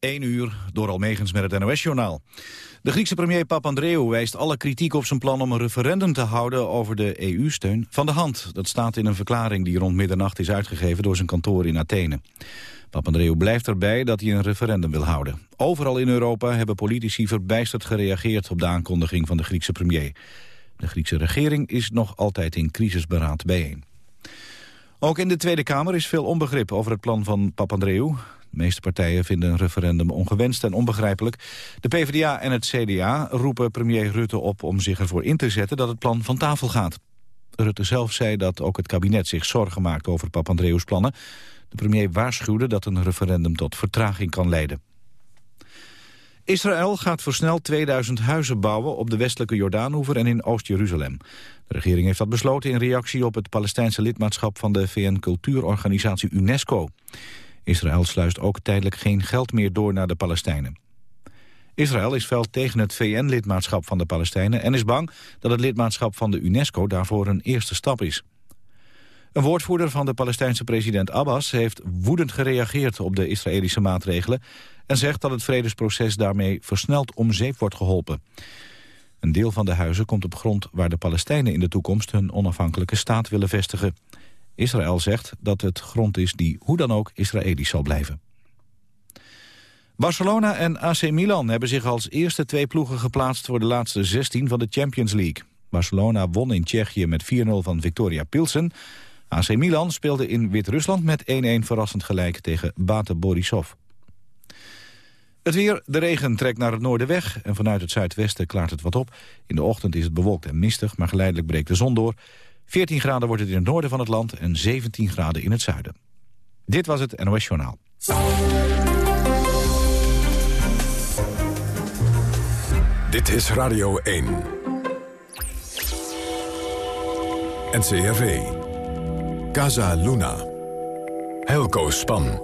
1 uur door Almegens met het NOS-journaal. De Griekse premier Papandreou wijst alle kritiek op zijn plan om een referendum te houden over de EU-steun van de hand. Dat staat in een verklaring die rond middernacht is uitgegeven door zijn kantoor in Athene. Papandreou blijft erbij dat hij een referendum wil houden. Overal in Europa hebben politici verbijsterd gereageerd op de aankondiging van de Griekse premier. De Griekse regering is nog altijd in crisisberaad bijeen. Ook in de Tweede Kamer is veel onbegrip over het plan van Papandreou. De meeste partijen vinden een referendum ongewenst en onbegrijpelijk. De PvdA en het CDA roepen premier Rutte op om zich ervoor in te zetten dat het plan van tafel gaat. Rutte zelf zei dat ook het kabinet zich zorgen maakt over Papandreou's plannen. De premier waarschuwde dat een referendum tot vertraging kan leiden. Israël gaat versneld 2000 huizen bouwen op de westelijke Jordaanhoever en in Oost-Jeruzalem. De regering heeft dat besloten in reactie op het Palestijnse lidmaatschap van de VN-cultuurorganisatie UNESCO. Israël sluist ook tijdelijk geen geld meer door naar de Palestijnen. Israël is fel tegen het VN-lidmaatschap van de Palestijnen... en is bang dat het lidmaatschap van de UNESCO daarvoor een eerste stap is. Een woordvoerder van de Palestijnse president Abbas... heeft woedend gereageerd op de Israëlische maatregelen... en zegt dat het vredesproces daarmee versneld om zeep wordt geholpen. Een deel van de huizen komt op grond waar de Palestijnen in de toekomst... hun onafhankelijke staat willen vestigen. Israël zegt dat het grond is die hoe dan ook Israëlisch zal blijven. Barcelona en AC Milan hebben zich als eerste twee ploegen geplaatst... voor de laatste 16 van de Champions League. Barcelona won in Tsjechië met 4-0 van Victoria Pilsen. AC Milan speelde in Wit-Rusland met 1-1 verrassend gelijk tegen Bate Borisov. Het weer, de regen trekt naar het noorden weg en vanuit het zuidwesten klaart het wat op. In de ochtend is het bewolkt en mistig, maar geleidelijk breekt de zon door. 14 graden wordt het in het noorden van het land en 17 graden in het zuiden. Dit was het NOS Journaal. Dit is Radio 1. NCRV. Casa Luna. Helco Span.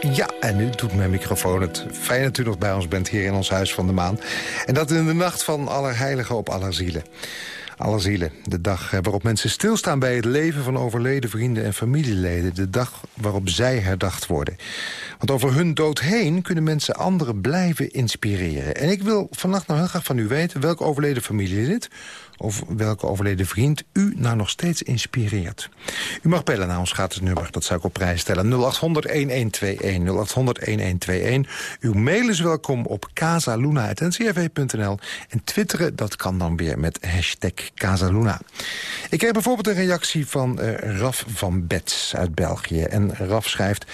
Ja, en nu doet mijn microfoon het. Fijn dat u nog bij ons bent hier in ons Huis van de Maan. En dat in de nacht van Allerheiligen op Allerzielen. Allerzielen, de dag waarop mensen stilstaan bij het leven van overleden vrienden en familieleden. De dag waarop zij herdacht worden. Want over hun dood heen kunnen mensen anderen blijven inspireren. En ik wil vannacht nou heel graag van u weten welk overleden familielid of welke overleden vriend u nou nog steeds inspireert. U mag bellen naar ons gratis nummer, dat zou ik op prijs stellen. 0800-1121, 0800-1121. Uw mail is welkom op casaluna.ncrv.nl. En twitteren, dat kan dan weer met hashtag Casaluna. Ik kreeg bijvoorbeeld een reactie van uh, Raf van Bets uit België. En Raf schrijft...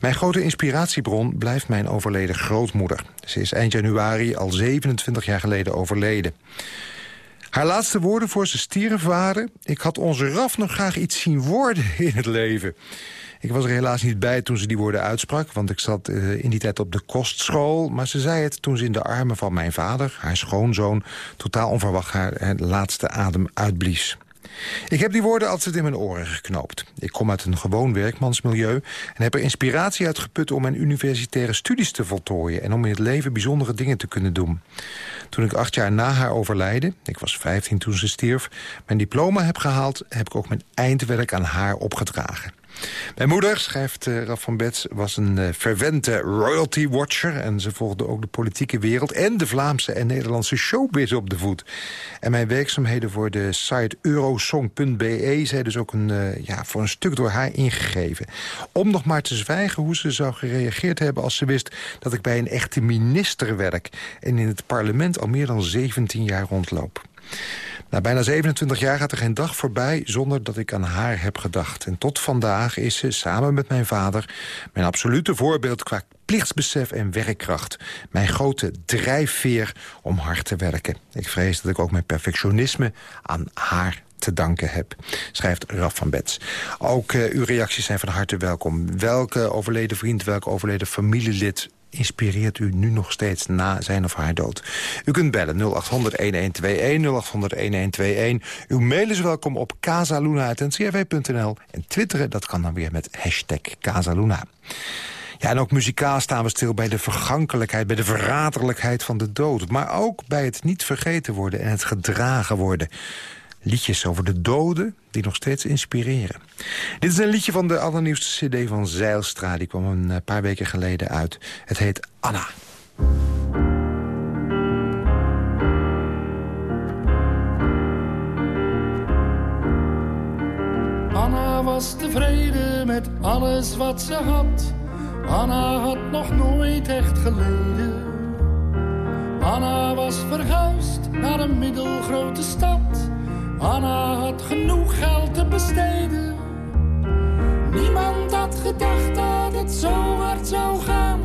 Mijn grote inspiratiebron blijft mijn overleden grootmoeder. Ze is eind januari al 27 jaar geleden overleden. Haar laatste woorden voor ze stierf waren... ik had onze Raf nog graag iets zien worden in het leven. Ik was er helaas niet bij toen ze die woorden uitsprak... want ik zat uh, in die tijd op de kostschool. Maar ze zei het toen ze in de armen van mijn vader, haar schoonzoon... totaal onverwacht haar laatste adem uitblies. Ik heb die woorden altijd in mijn oren geknoopt. Ik kom uit een gewoon werkmansmilieu... en heb er inspiratie uit geput om mijn universitaire studies te voltooien... en om in het leven bijzondere dingen te kunnen doen. Toen ik acht jaar na haar overlijden, ik was 15 toen ze stierf... mijn diploma heb gehaald, heb ik ook mijn eindwerk aan haar opgedragen. Mijn moeder, schrijft uh, Raf van Bets, was een uh, verwente royalty watcher... en ze volgde ook de politieke wereld en de Vlaamse en Nederlandse showbiz op de voet. En mijn werkzaamheden voor de site eurosong.be... zijn dus ook een, uh, ja, voor een stuk door haar ingegeven. Om nog maar te zwijgen hoe ze zou gereageerd hebben... als ze wist dat ik bij een echte minister werk... en in het parlement al meer dan 17 jaar rondloop. Na bijna 27 jaar gaat er geen dag voorbij zonder dat ik aan haar heb gedacht. En tot vandaag is ze, samen met mijn vader... mijn absolute voorbeeld qua plichtsbesef en werkkracht. Mijn grote drijfveer om hard te werken. Ik vrees dat ik ook mijn perfectionisme aan haar te danken heb, schrijft Raf van Bets. Ook uh, uw reacties zijn van harte welkom. Welke overleden vriend, welk overleden familielid inspireert u nu nog steeds na zijn of haar dood? U kunt bellen 0800-1121, 0800-1121. Uw mail is welkom op casaluna.ncrv.nl. En twitteren, dat kan dan weer met hashtag Casaluna. Ja, en ook muzikaal staan we stil bij de vergankelijkheid... bij de verraderlijkheid van de dood. Maar ook bij het niet vergeten worden en het gedragen worden. Liedjes over de doden die nog steeds inspireren. Dit is een liedje van de allernieuwste cd van Zeilstra. Die kwam een eh, paar weken geleden uit. Het heet Anna. Anna was tevreden met alles wat ze had. Anna had nog nooit echt geleden. Anna was verhuisd naar een middelgrote stad. Anna had genoeg geld te besteden. Niemand had gedacht dat het zo hard zou gaan.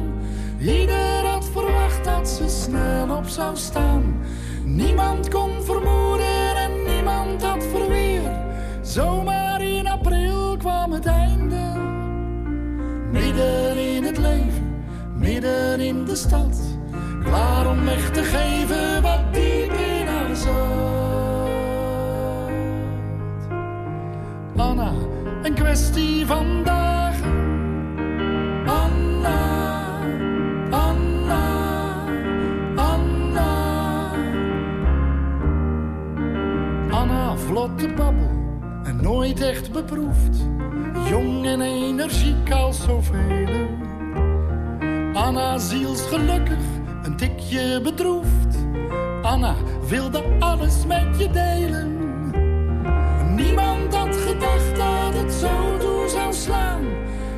Ieder had verwacht dat ze snel op zou staan. Niemand kon vermoeden en niemand had verweer. Zomaar in april kwam het einde. Midden in het leven, midden in de stad. Klaar om weg te geven wat diep kwestie van. Anna, Anna, Anna. Anna, vlotte babbel en nooit echt beproefd. Jong en energiek als zoveel. Anna zielsgelukkig, een tikje bedroefd. Anna wilde alles met je delen. Niemand had gedacht dat het zo zou.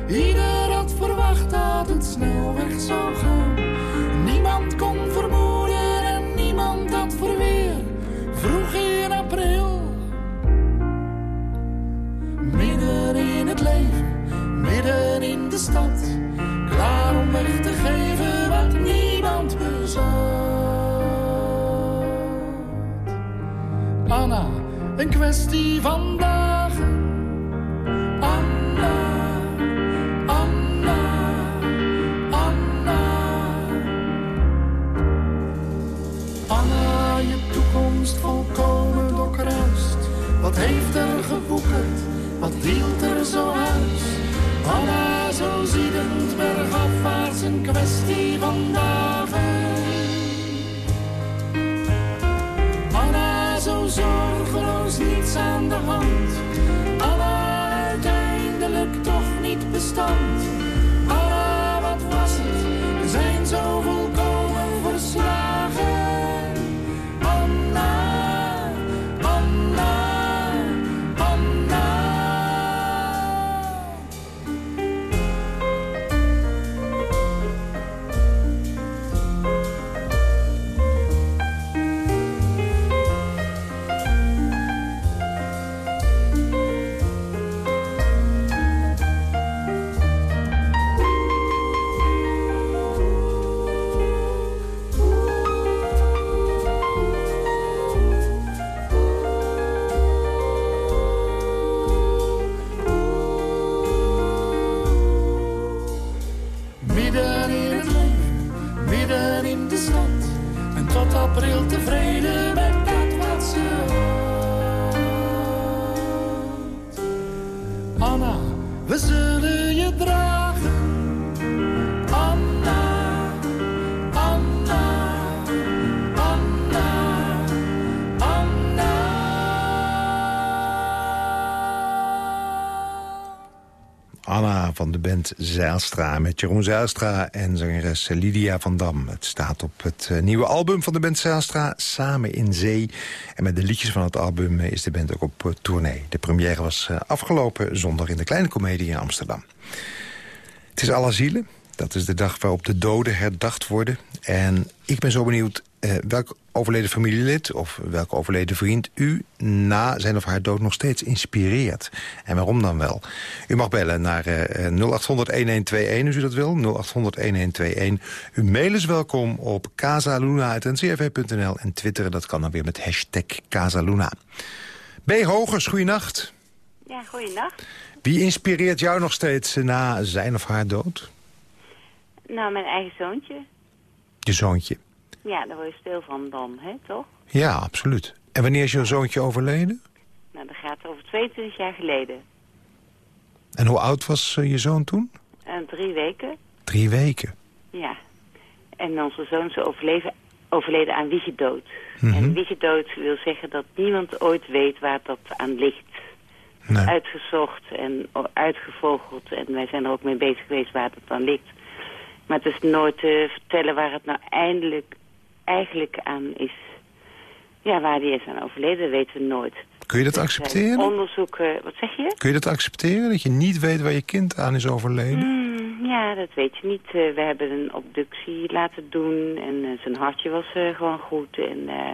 Ieder had verwacht dat het snel weg zou gaan. Niemand kon vermoeden en niemand had verweer. Vroeg in april. Midden in het leven, midden in de stad. Klaar om weg te geven wat niemand bezat. Anna, een kwestie van. Wat hield er zo huis? Anna, zo ziedend bergafwaarts, een kwestie van dagen. Anna, zo zorgeloos niets aan de hand. Anna, uiteindelijk toch niet bestand. Van de band Zijlstra met Jeroen Zijlstra en zangeres Lydia van Dam. Het staat op het eh, nieuwe album van de band Zijlstra, Samen in Zee. En met de liedjes van het album is de band ook op eh, tournee. De première was eh, afgelopen zondag in de Kleine Comedie in Amsterdam. Het is Allerzielen. Dat is de dag waarop de doden herdacht worden. En ik ben zo benieuwd eh, welk overleden familielid of welke overleden vriend... u na zijn of haar dood nog steeds inspireert. En waarom dan wel? U mag bellen naar eh, 0800-1121 als u dat wil. 0800-1121. Uw mail is welkom op casaluna.ncrv.nl. En twitteren, dat kan dan weer met hashtag Casaluna. B. Hogers, goeienacht. Ja, goeienacht. Wie inspireert jou nog steeds eh, na zijn of haar dood? Nou, mijn eigen zoontje. Je zoontje. Ja, daar word je stil van dan, hè, toch? Ja, absoluut. En wanneer is je zoontje overleden? Nou, dat gaat over 22 jaar geleden. En hoe oud was eh, je zoon toen? En drie weken. Drie weken. Ja. En onze zoon is overleven, overleden aan wiegedood. Mhm. En wiegedood wil zeggen dat niemand ooit weet waar dat aan ligt. Nee. Uitgezocht en uitgevogeld. En wij zijn er ook mee bezig geweest waar dat dan ligt. Maar het is nooit te vertellen waar het nou eindelijk, eigenlijk aan is. Ja, waar die is aan overleden, weten we nooit. Kun je dat Dus, eh, accepteren? onderzoeken, wat zeg je? Kun je dat accepteren? Dat je niet weet waar je kind aan is overleden? Hmm, ja, dat weet je niet. Eh, we hebben een obductie laten doen en eh, zijn hartje was eh, gewoon goed. En eh,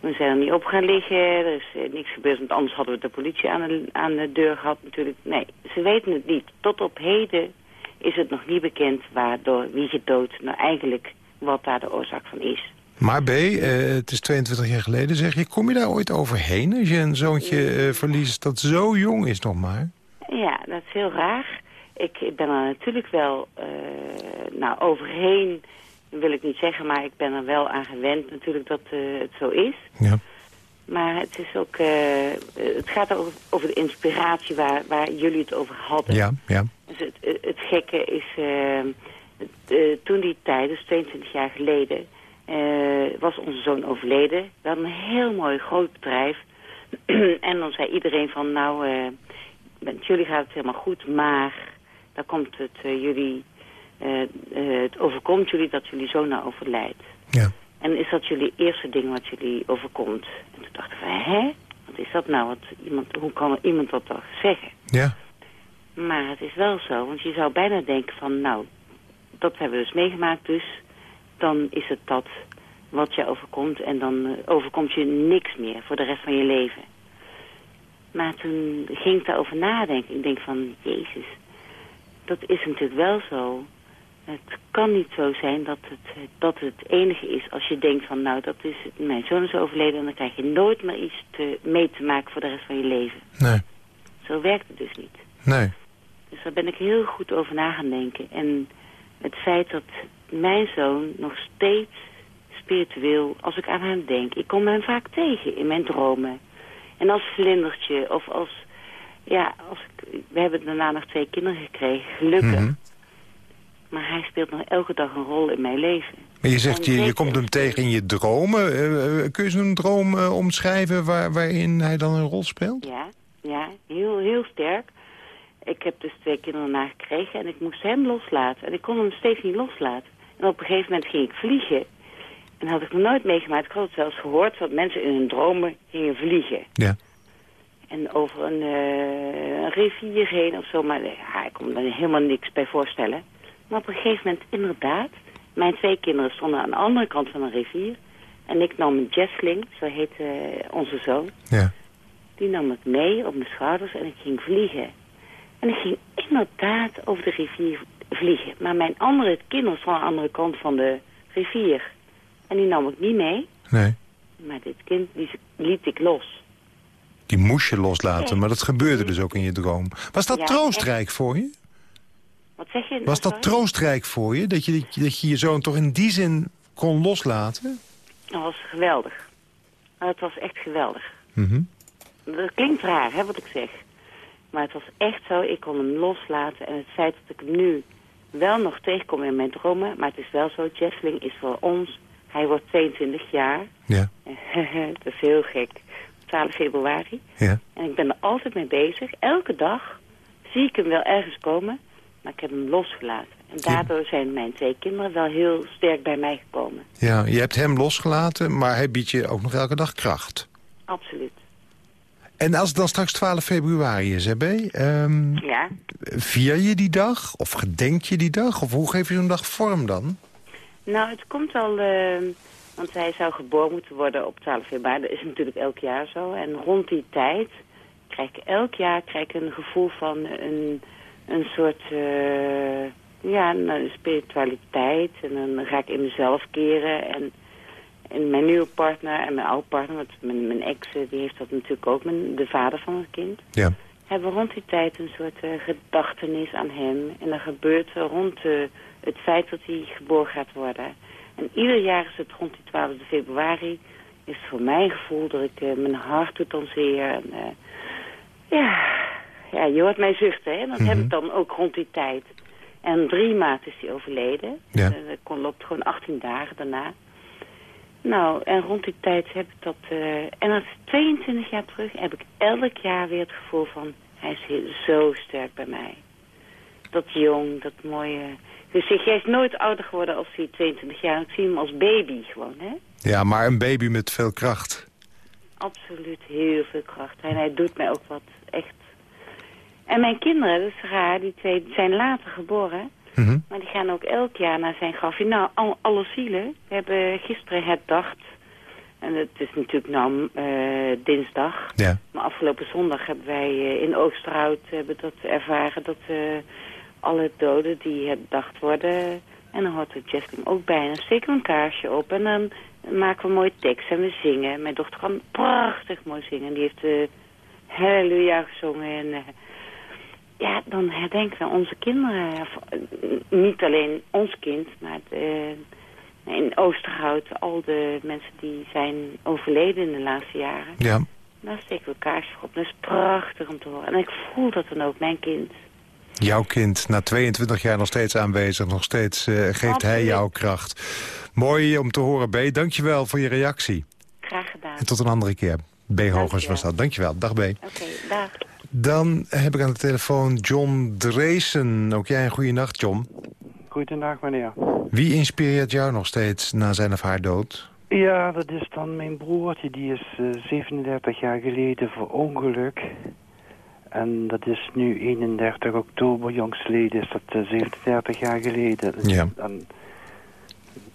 we zijn er niet op gaan liggen. Er is eh, niks gebeurd, want anders hadden we de politie aan de, aan de deur gehad natuurlijk. Nee, ze weten het niet. Tot op heden is het nog niet bekend waardoor wie gedood nou eigenlijk wat daar de oorzaak van is. Maar B, eh, het is 22 jaar geleden, zeg je. Kom je daar ooit overheen als je een zoontje eh, verliest dat zo jong is nog maar? Ja, dat is heel raar. Ik, ik ben er natuurlijk wel, eh, nou overheen wil ik niet zeggen, maar ik ben er wel aan gewend natuurlijk dat het zo is. Ja. Maar het is ook, het gaat over, over de inspiratie waar, waar jullie het over hadden. Ja, ja. Dus het, het, het gekke is, eh, toen die tijd, dus 22 jaar geleden, eh, was onze zoon overleden. We hadden een heel mooi groot bedrijf. en dan zei iedereen van, nou, eh, met jullie gaat het helemaal goed, maar dan komt het jullie, het overkomt jullie dat jullie zoon nou overlijdt. ja. En is dat jullie eerste ding wat jullie overkomt? En toen dachten we, hè? Wat is dat nou? Wat iemand, hoe kan iemand dat toch zeggen? Ja, Maar het is wel zo, want je zou bijna denken van, nou, dat hebben we dus meegemaakt, dus dan is het dat wat je overkomt en dan eh, overkomt je niks meer voor de rest van je leven. Maar toen ging ik daarover nadenken. Ik denk van, jezus, dat is natuurlijk wel zo. Het kan niet zo zijn dat het, dat het enige is als je denkt van, nou, dat is, mijn zoon is overleden en dan krijg je nooit meer iets te, mee te maken voor de rest van je leven. nee, Zo werkt het dus niet. nee. Dus daar ben ik heel goed over na gaan denken. En het feit dat mijn zoon nog steeds spiritueel, als ik aan hem denk... Ik kom hem vaak tegen in mijn dromen. En als vlindertje of als... Ja, als ik, we hebben daarna nog twee kinderen gekregen, gelukkig. Mhm. Maar hij speelt nog elke dag een rol in mijn leven. Maar je zegt, je, je komt hem tegen in je dromen. Eh, eh, kun je zo'n droom eh, omschrijven waar, waarin hij dan een rol speelt? Ja, ja, heel, heel sterk. Ik heb dus twee kinderen nagekregen en ik moest hem loslaten. En ik kon hem steeds niet loslaten. En op een gegeven moment ging ik vliegen. En had ik nog nooit meegemaakt. Ik had het zelfs gehoord dat mensen in hun dromen gingen vliegen. Ja. En over een, eh, een rivier heen of zo. Maar eh, ja, ik kon me daar helemaal niks bij voorstellen. Maar op een gegeven moment, inderdaad... Mijn twee kinderen stonden aan de andere kant van een rivier. En ik nam een jessling, zo heet eh, onze zoon. Ja. Die nam ik mee op mijn schouders en ik ging vliegen. En ik ging inderdaad over de rivier vliegen. Maar mijn andere kinderen stonden aan de andere kant van de rivier. En die nam ik niet mee. Nee. Maar dit kind die liet ik los. Die moest je loslaten, maar dat gebeurde dus ook in je droom. Was dat Ja, troostrijk voor je? Wat zeg je? Was dat troostrijk voor je? Dat je, dat je- dat je zoon toch in die zin kon loslaten? Dat was geweldig. Het was echt geweldig. Mhm. Dat klinkt raar, hè, wat ik zeg. Maar het was echt zo, ik kon hem loslaten. En het feit dat ik hem nu wel nog tegenkom in mijn dromen... maar het is wel zo, Jessling is voor ons... Hij wordt 22 jaar. Ja, dat is heel gek. 12 februari. ja. En ik ben er altijd mee bezig. Elke dag zie ik hem wel ergens komen, maar ik heb hem losgelaten. En daardoor zijn mijn twee kinderen wel heel sterk bij mij gekomen. ja. Je hebt hem losgelaten, maar hij biedt je ook nog elke dag kracht. Absoluut. En als het dan straks 12 februari is, hè, B, ehm, Ja. vier je die dag? Of gedenk je die dag? Of hoe geef je zo'n dag vorm dan? Nou, het komt al... eh, want hij zou geboren moeten worden op 12 februari. Dat is natuurlijk elk jaar zo. En rond die tijd krijg ik elk jaar krijg ik een gevoel van een, een soort... eh, ja, een spiritualiteit. En dan ga ik in mezelf keren. En, en mijn nieuwe partner en mijn oude partner... want mijn, mijn ex eh, die heeft dat natuurlijk ook, mijn, de vader van het kind... Ja. hebben rond die tijd een soort eh, gedachtenis aan hem. En dat gebeurt er rond eh, het feit dat hij geboren gaat worden. En ieder jaar is het rond die 12 februari... is het voor mijn gevoel dat ik eh, mijn hart doet dan zeer. En, eh, ja, ja, je hoort mij zuchten, hè. Dat heb ik dan ook rond die tijd. En drie maart is hij overleden. Ja. Eh, dat kon, loopt gewoon 18 dagen daarna. Nou, en rond die tijd heb ik dat... eh, en dat is 22 jaar terug heb ik elk jaar weer het gevoel van... Hij is heel, zo sterk bij mij. Dat jong, dat mooie... Dus hij is nooit ouder geworden als hij 22 jaar. Ik zie hem als baby gewoon, hè. Ja, maar een baby met veel kracht. Absoluut heel veel kracht. En hij doet mij ook wat, echt. En mijn kinderen, dat is raar, die twee zijn later geboren. Mhm. Maar die gaan ook elk jaar naar zijn grafje. Nou, al, alle zielen. We hebben gisteren herdacht. En het is natuurlijk nou eh, dinsdag. Ja. Maar afgelopen zondag hebben wij eh, in Oosterhout hebben dat ervaren... dat eh, alle doden die herdacht worden... en dan hoort de jazzling ook bij. En dan steken we een kaarsje op en dan maken we een mooie tekst en we zingen. Mijn dochter kan prachtig mooi zingen. Die heeft Halleluja gezongen en... Ja, dan herdenken we onze kinderen. Niet alleen ons kind, maar de, in Oosterhout al de mensen die zijn overleden in de laatste jaren. Ja. Daar steken we kaarsjes op. Dat is prachtig om te horen. En ik voel dat dan ook, mijn kind. Jouw kind, na 22 jaar nog steeds aanwezig, nog steeds uh, geeft Absoluut. hij jouw kracht. Mooi om te horen, B. Dankjewel voor je reactie. Graag gedaan. En tot een andere keer. B. Hogers was dat. Dankjewel. Dag B. Oké, okay, dag. Dan heb ik aan de telefoon John Dreesen. Ook jij een goede nacht, John. Goedendag, meneer. Wie inspireert jou nog steeds na zijn of haar dood? Ja, dat is dan mijn broertje. Die is uh, 37 jaar geleden voor ongeluk. En dat is nu 31 oktober, jongstleden is dat uh, 37 jaar geleden. Ja. En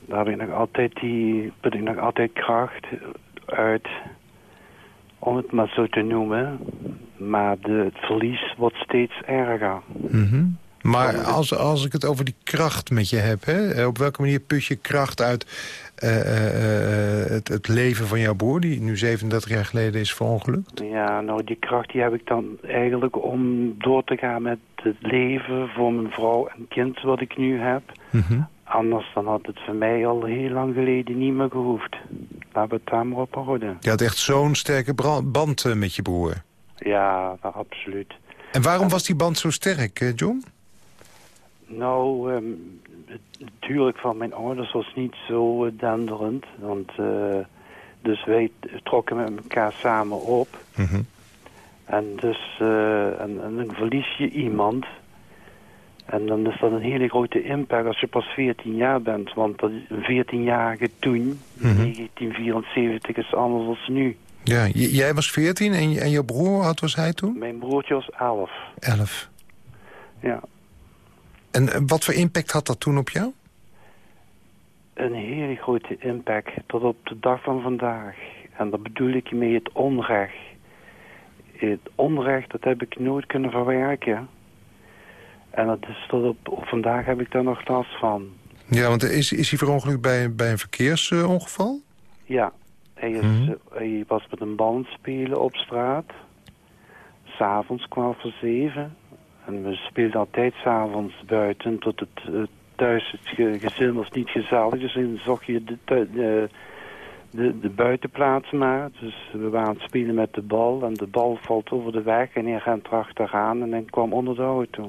daar heb ik nog altijd, die, put ik nog altijd kracht uit, om het maar zo te noemen. Maar de, het verlies wordt steeds erger. Mm -hmm. Maar als, als ik het over die kracht met je heb, hè, op welke manier put je kracht uit uh, uh, het, het, leven van jouw broer, die nu 37 jaar geleden is verongelukt? Ja, nou die kracht die heb ik dan eigenlijk om door te gaan met het leven voor mijn vrouw en kind wat ik nu heb. Mm -hmm. Anders dan had het voor mij al heel lang geleden niet meer gehoefd. Laten we het daar maar op houden. Je had echt zo'n sterke band uh, met je broer? Ja, absoluut. En waarom en... was die band zo sterk, John? Nou, um, het huwelijk van mijn ouders was niet zo uh, denderend. Want, uh, dus wij trokken met elkaar samen op. Mm -hmm. En dus uh, en, en dan verlies je iemand. En dan is dat een hele grote impact als je pas 14 jaar bent. Want dat een 14-jarige toen, Mhm. mm -hmm. 1974, is anders dan nu. Ja, jij was 14 en, en jouw broer, hoe oud was hij toen? Mijn broertje was 11. 11. Ja. En wat voor impact had dat toen op jou? Een hele grote impact tot op de dag van vandaag. En daar bedoel ik mee het onrecht. Het onrecht, dat heb ik nooit kunnen verwerken. En dat is tot op, op vandaag heb ik daar nog last van. Ja, want is, is hij verongelukt bij, bij een verkeersongeval? ja, hij, is, Mhm. uh, hij was met een bal spelen op straat. S'avonds kwam voor zeven. En we speelden altijd s'avonds buiten tot het uh, thuis, het ge gezin was niet gezellig. Dus dan zocht je de, de, de, de buitenplaats maar. Dus we waren aan het spelen met de bal. En de bal valt over de weg en hij rent erachteraan en hij kwam onder de auto.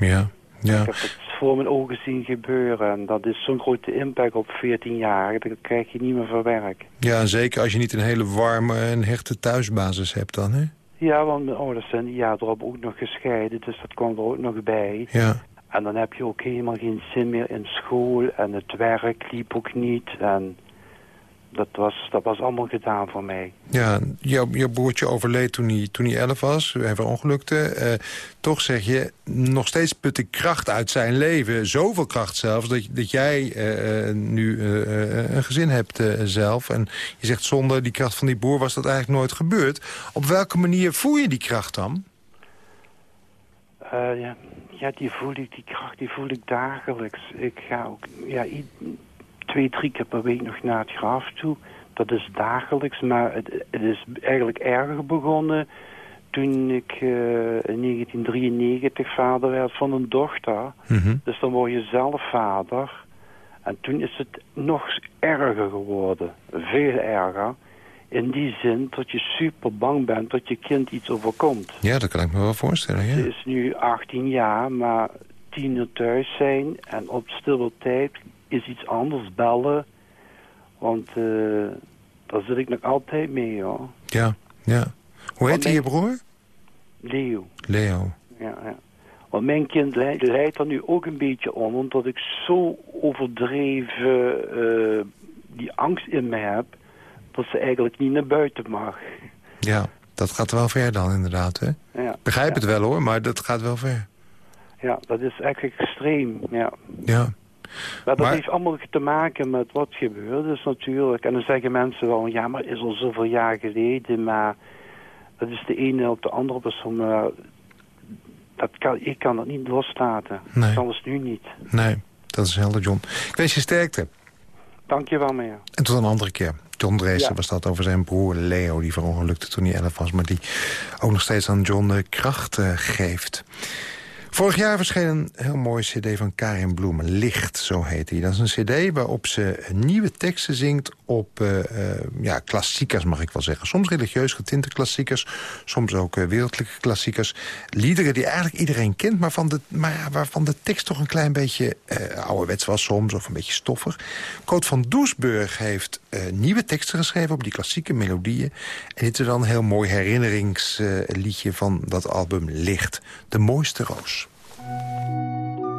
Ja, ja. Ik heb het voor mijn ogen zien gebeuren. En dat is zo'n grote impact op 14 jaar. Dat krijg je niet meer verwerkt. Ja, en zeker als je niet een hele warme en hechte thuisbasis hebt dan, hè? Ja, want mijn ouders zijn jaar erop ook nog gescheiden. Dus dat kwam er ook nog bij. Ja. En dan heb je ook helemaal geen zin meer in school. En het werk liep ook niet. En dat was, dat was allemaal gedaan voor mij. Ja, jouw, jouw broertje overleed toen hij, toen hij 11 was. Hij verongelukte. Uh, toch zeg je, nog steeds put ik kracht uit zijn leven. Zoveel kracht zelfs, dat, dat jij uh, nu uh, een gezin hebt zelf. En je zegt, zonder die kracht van die broer was dat eigenlijk nooit gebeurd. Op welke manier voel je die kracht dan? ja, ja, die voel ik, die kracht, die voel ik dagelijks. Ik ga ook, ja, twee, drie keer per week nog naar het graf toe. Dat is dagelijks, maar het, het is eigenlijk erger begonnen toen ik uh, in 1993 vader werd van een dochter. Mm -hmm. Dus dan word je zelf vader. En toen is het nog erger geworden. Veel erger. In die zin dat je super bang bent dat je kind iets overkomt. Ja, dat kan ik me wel voorstellen, ja. Ze is nu 18 jaar, maar tien uur thuis zijn. En op stille tijd is iets anders bellen. Want uh, daar zit ik nog altijd mee, hoor. Ja, ja. Hoe heet je broer? Leo. Leo. Ja, ja. Want mijn kind leidt er nu ook een beetje om, omdat ik zo overdreven uh, die angst in me heb, dat ze eigenlijk niet naar buiten mag. Ja, dat gaat wel ver dan inderdaad, hè? Ja, Begrijp het wel hoor, maar dat gaat wel ver. Ja, dat is echt extreem, ja. Ja. Maar dat heeft allemaal te maken met wat gebeurd is natuurlijk. En dan zeggen mensen wel, ja, maar is al zoveel jaar geleden, maar dat is de ene op de andere persoon dat kan, ik kan dat niet loslaten. Nee. Zelfs nu niet. Nee, dat is helder, John. Ik wens je sterkte. Dank je wel, meneer. En tot een andere keer. John Dreesen was dat over zijn broer Leo... die verongelukte toen hij elf was... maar die ook nog steeds aan John de kracht uh, geeft. Vorig jaar verscheen een heel mooi cd van Karin Bloemen. Licht, zo heet hij. Dat is een cd waarop ze nieuwe teksten zingt op uh, ja, klassiekers, mag ik wel zeggen. Soms religieus getinte klassiekers, soms ook uh, wereldlijke klassiekers. Liederen die eigenlijk iedereen kent, maar, van de, maar waarvan de tekst toch een klein beetje ouderwets was soms, of een beetje stoffig. Coot van Doesburg heeft nieuwe teksten geschreven op die klassieke melodieën. En dit is dan een heel mooi herinneringsliedje van dat album Licht. De mooiste roos. Música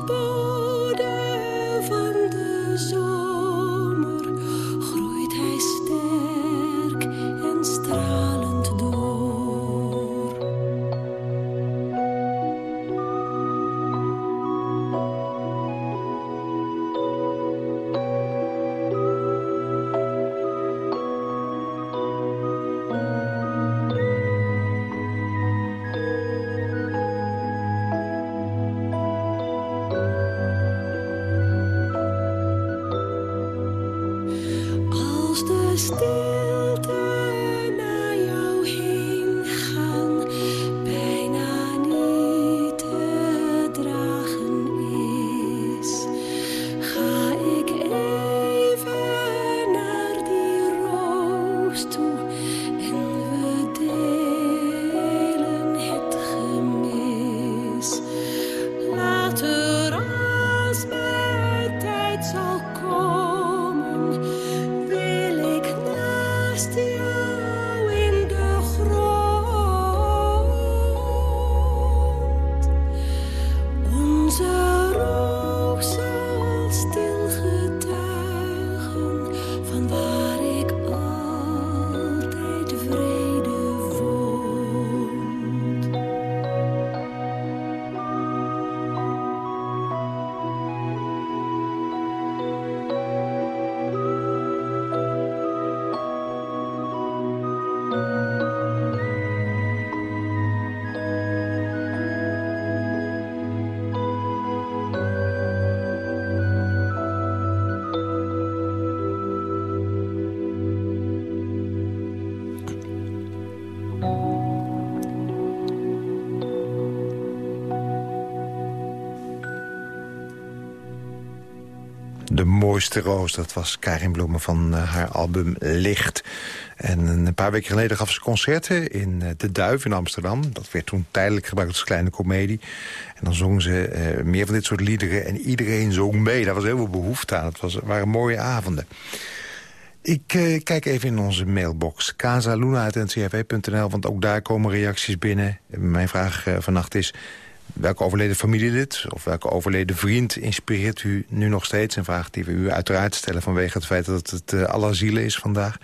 De mooiste roos, dat was Karin Bloemen van uh, haar album Licht. En een paar weken geleden gaf ze concerten in uh, De Duif in Amsterdam. Dat werd toen tijdelijk gebruikt als kleine komedie. En dan zong ze uh, meer van dit soort liederen en iedereen zong mee. Daar was heel veel behoefte aan. Het was, waren mooie avonden. Ik kijk even in onze mailbox. casaluna.ncrv.nl, want ook daar komen reacties binnen. Mijn vraag uh, vannacht is... welke overleden familielid of welke overleden vriend inspireert u nu nog steeds? Een vraag die we u uiteraard stellen vanwege het feit dat het uh, alle zielen is vandaag.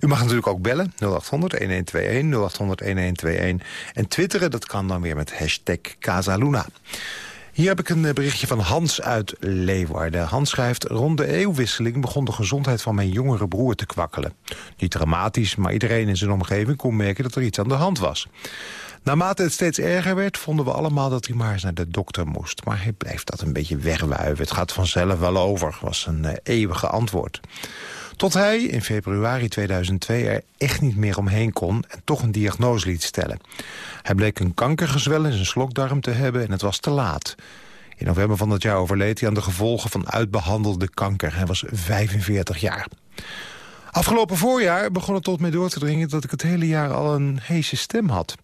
U mag natuurlijk ook bellen, 0800-1121, 0800-1121. En twitteren, dat kan dan weer met hashtag Casaluna. Hier heb ik een eh, berichtje van Hans uit Leeuwarden. Hans schrijft, rond de eeuwwisseling begon de gezondheid van mijn jongere broer te kwakkelen. Niet dramatisch, maar iedereen in zijn omgeving kon merken dat er iets aan de hand was. Naarmate het steeds erger werd, vonden we allemaal dat hij maar eens naar de dokter moest. Maar hij bleef dat een beetje wegwuiven. Het gaat vanzelf wel over, was een uh, eeuwige antwoord. Tot hij in februari 2002 er echt niet meer omheen kon en toch een diagnose liet stellen. Hij bleek een kankergezwel in zijn slokdarm te hebben en het was te laat. In november van dat jaar overleed hij aan de gevolgen van uitbehandelde kanker. Hij was 45 jaar. Afgelopen voorjaar begon het tot mij door te dringen... dat ik het hele jaar al een heese stem had.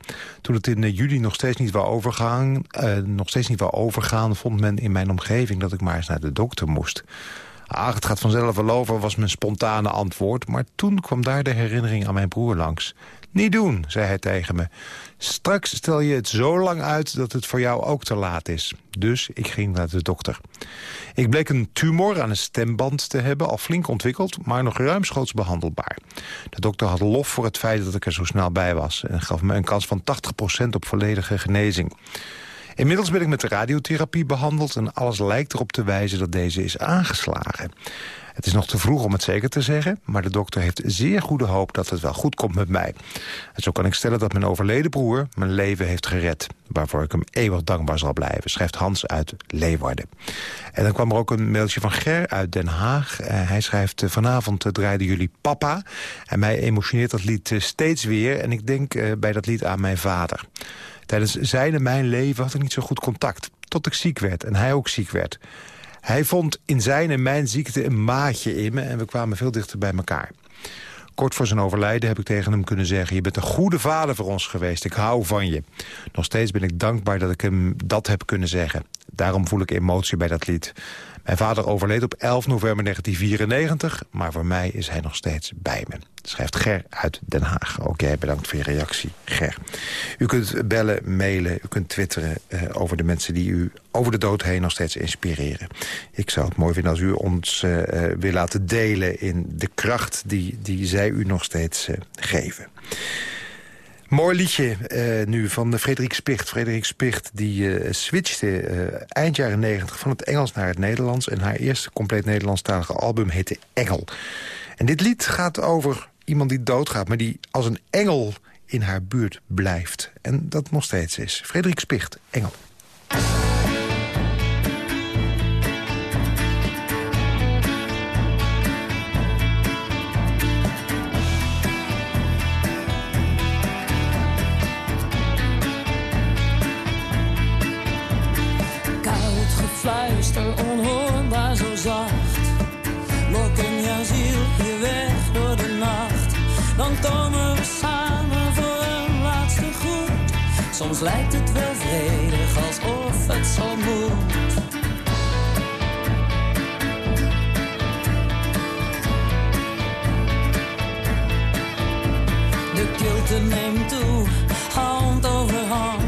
Toen het in juli nog steeds niet wou overgaan, uh, nog steeds niet wou overgaan... vond men in mijn omgeving dat ik maar eens naar de dokter moest. Ach, het gaat vanzelf wel over, was mijn spontane antwoord. Maar toen kwam daar de herinnering aan mijn broer langs. Niet doen, zei hij tegen me. Straks stel je het zo lang uit dat het voor jou ook te laat is. Dus ik ging naar de dokter. Ik bleek een tumor aan een stemband te hebben, al flink ontwikkeld... maar nog ruimschoots behandelbaar. De dokter had lof voor het feit dat ik er zo snel bij was... en gaf me een kans van 80% op volledige genezing. Inmiddels ben ik met de radiotherapie behandeld... en alles lijkt erop te wijzen dat deze is aangeslagen. Het is nog te vroeg om het zeker te zeggen... maar de dokter heeft zeer goede hoop dat het wel goed komt met mij. En zo kan ik stellen dat mijn overleden broer mijn leven heeft gered... waarvoor ik hem eeuwig dankbaar zal blijven, schrijft Hans uit Leeuwarden. En dan kwam er ook een mailtje van Ger uit Den Haag. Uh, hij schrijft, uh, vanavond uh, draaiden jullie Papa... en mij emotioneert dat lied steeds weer... en ik denk bij dat lied aan mijn vader. Tijdens zijn en mijn leven had ik niet zo goed contact. Tot ik ziek werd en hij ook ziek werd. Hij vond in zijn en mijn ziekte een maatje in me... en we kwamen veel dichter bij elkaar. Kort voor zijn overlijden heb ik tegen hem kunnen zeggen... je bent een goede vader voor ons geweest, ik hou van je. Nog steeds ben ik dankbaar dat ik hem dat heb kunnen zeggen. Daarom voel ik emotie bij dat lied. Mijn vader overleed op 11 november 1994, maar voor mij is hij nog steeds bij me. Schrijft Ger uit Den Haag. Jij bedankt voor je reactie, Ger. U kunt bellen, mailen, u kunt twitteren uh, over de mensen die u over de dood heen nog steeds inspireren. Ik zou het mooi vinden als u ons uh, wil laten delen in de kracht die, die zij u nog steeds geven. Mooi liedje uh, nu van Frederik Spicht. Frederik Spicht die uh, switchte uh, eind jaren 90 van het Engels naar het Nederlands... en haar eerste compleet Nederlandstalige album heette Engel. En dit lied gaat over iemand die doodgaat... maar die als een engel in haar buurt blijft. En dat nog steeds is. Frederik Spicht, Engel. Komen we samen voor een laatste groet. Soms lijkt het wel vredig alsof het zo moet. De kilte neemt toe, hand over hand.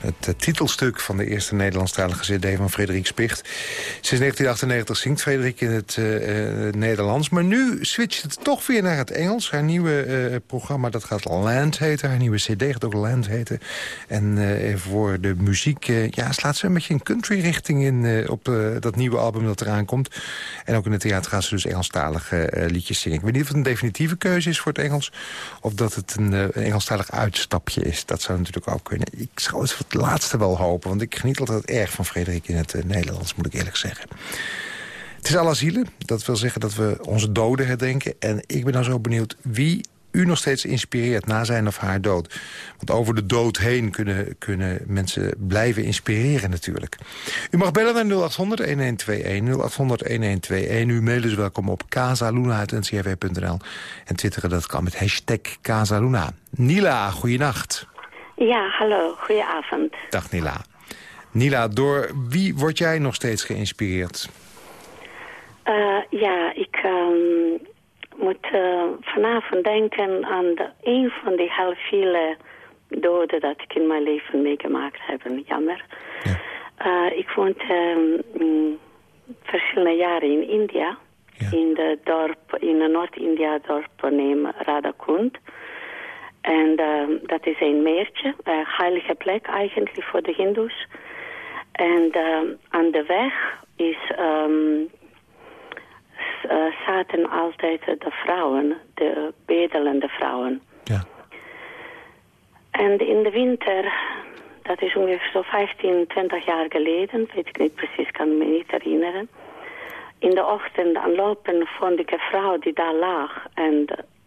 Het eh, titelstuk van de eerste Nederlandstalige cd van Frederik Spicht. Sinds 1998 zingt Frederik in het uh, Nederlands. Maar nu switcht het toch weer naar het Engels. Haar nieuwe programma dat gaat Land heten. Haar nieuwe cd gaat ook Land heten. En voor de muziek ja, slaat ze een beetje een country richting in... op dat nieuwe album dat eraan komt. En ook in het theater gaat ze dus Engelstalige liedjes zingen. Ik weet niet of het een definitieve keuze is voor het Engels... of dat het een, een Engelstalig uitstapje is. Dat zou natuurlijk ook kunnen. Ik zou het het laatste wel hopen. Want ik geniet altijd erg van Frederik in het Nederlands, moet ik eerlijk zeggen. Het is alle zielen. Dat wil zeggen dat we onze doden herdenken. En ik ben dan zo benieuwd wie u nog steeds inspireert na zijn of haar dood. Want over de dood heen kunnen, kunnen mensen blijven inspireren natuurlijk. U mag bellen naar 0800-1121, 0800-1121. Uw mail is welkom op casaluna.ncrv.nl. En twitteren dat kan met hashtag Casaluna. Nila, goeienacht. Ja, hallo, goedenavond. Dag Nila. Nila, door wie word jij nog steeds geïnspireerd? Uh, ja, ik um, moet uh, vanavond denken aan de, een van die heel vele doden dat ik in mijn leven meegemaakt heb. Jammer. Ja. Uh, ik woonde um, verschillende jaren in India. Ja. In de dorp, in een Noord-India dorp neem Radhakund. En uh, dat is een meertje, een heilige plek eigenlijk voor de hindoes. En uh, aan de weg is, um, zaten altijd de vrouwen, de bedelende vrouwen. Ja. En in de winter, dat is ongeveer zo 15, 20 jaar geleden, weet ik niet precies, kan me niet herinneren. In de ochtend aan lopen vond ik een vrouw die daar lag en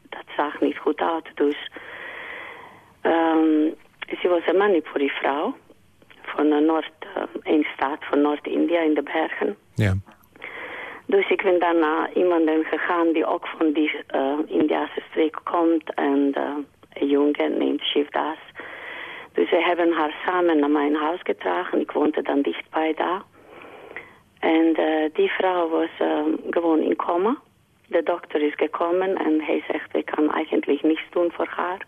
dat zag niet goed uit, dus Um, ze was een Manipuri-vrouw van Noord, uh, een staat van Noord-India in de bergen. Ja. Dus ik ben dan naar iemand gegaan die ook van die uh, Indiase streek komt en uh, een jongen named Shivdas. Dus we hebben haar samen naar mijn huis gedragen. Ik woonde dan dichtbij daar. En die vrouw was gewoon in coma. De dokter is gekomen en hij zegt, ik kan eigenlijk niets doen voor haar.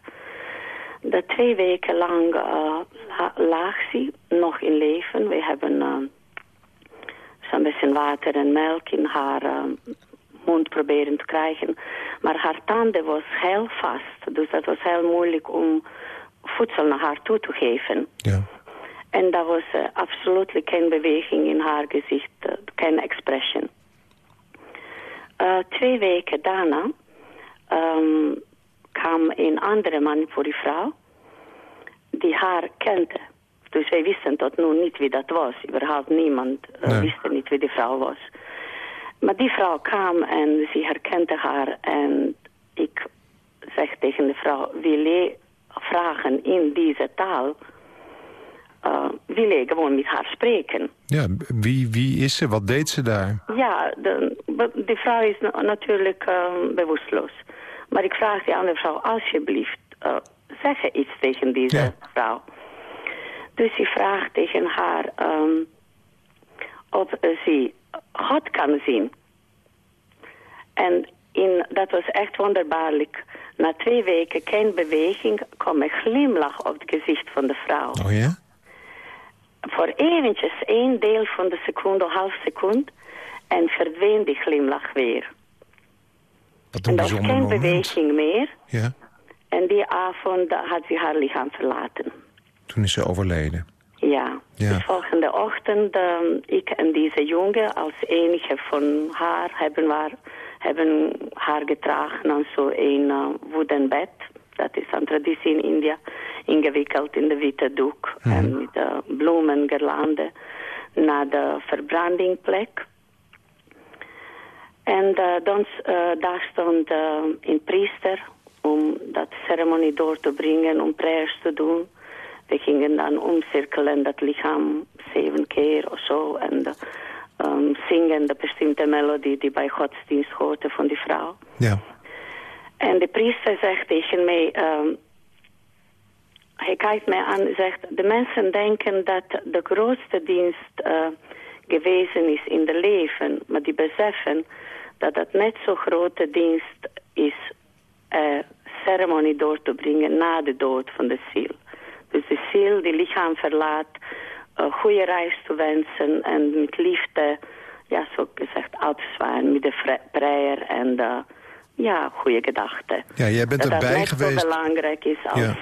De twee weken lang uh, lag ze nog in leven. We hebben uh, zo'n beetje water en melk in haar uh, mond proberen te krijgen. Maar haar tanden was heel vast. Dus dat was heel moeilijk om voedsel naar haar toe te geven. Ja. En dat was absoluut geen beweging in haar gezicht, geen expression. twee weken daarna um, kwam een andere Manipuri-vrouw die haar kende. Dus wij wisten tot nu niet wie dat was. Überhaupt niemand uh, wist niet wie die vrouw was. Maar die vrouw kwam en ze herkende haar. En ik zeg tegen de vrouw, wil je vragen in deze taal... Uh, wil je gewoon met haar spreken. Ja, wie, wie is ze? Wat deed ze daar? Ja, de, die vrouw is natuurlijk uh, bewusteloos. Maar ik vraag die andere vrouw, alsjeblieft, uh, zeg iets tegen deze vrouw. Dus hij vraagt tegen haar um, of ze God kan zien. En in, dat was echt wonderbaarlijk. Na twee weken geen beweging kwam een glimlach op het gezicht van de vrouw. Oh ja? Voor eventjes, één deel van de seconde, half seconde. En verdween die glimlach weer. Wat en er was geen beweging meer. Ja. En die avond had ze haar lichaam verlaten. Toen is ze overleden? Ja. ja. De volgende ochtend, uh, ik en deze jongen als enige van haar hebben, waar, hebben haar gedragen aan zo'n uh, wooden bed. Dat is een traditie in India, ingewikkeld in de witte doek. Mhm. En met uh, bloemen, gerlanden naar de verbrandingplek. En uh, dan, uh, daar stond een priester om dat ceremonie door te brengen, om prayers te doen. We gingen dan omcirkelen dat lichaam zeven keer of zo. En de, um, zingen de bestimmte melodie die bij godsdienst hoorde van die vrouw. Ja. En de priester zegt tegen mij... Um, hij kijkt mij aan en zegt... De mensen denken dat de grootste dienst uh, gewezen is in de leven. Maar die beseffen dat dat net zo grote dienst is uh, ceremonie door te brengen na de dood van de ziel. Dus de ziel die lichaam verlaat, een goede reis te wensen en met liefde, ja, zo gezegd, uitzwaaien met de prayer en de, ja, goede gedachten. Ja, jij bent dat erbij dat geweest. zo belangrijk is als Ja.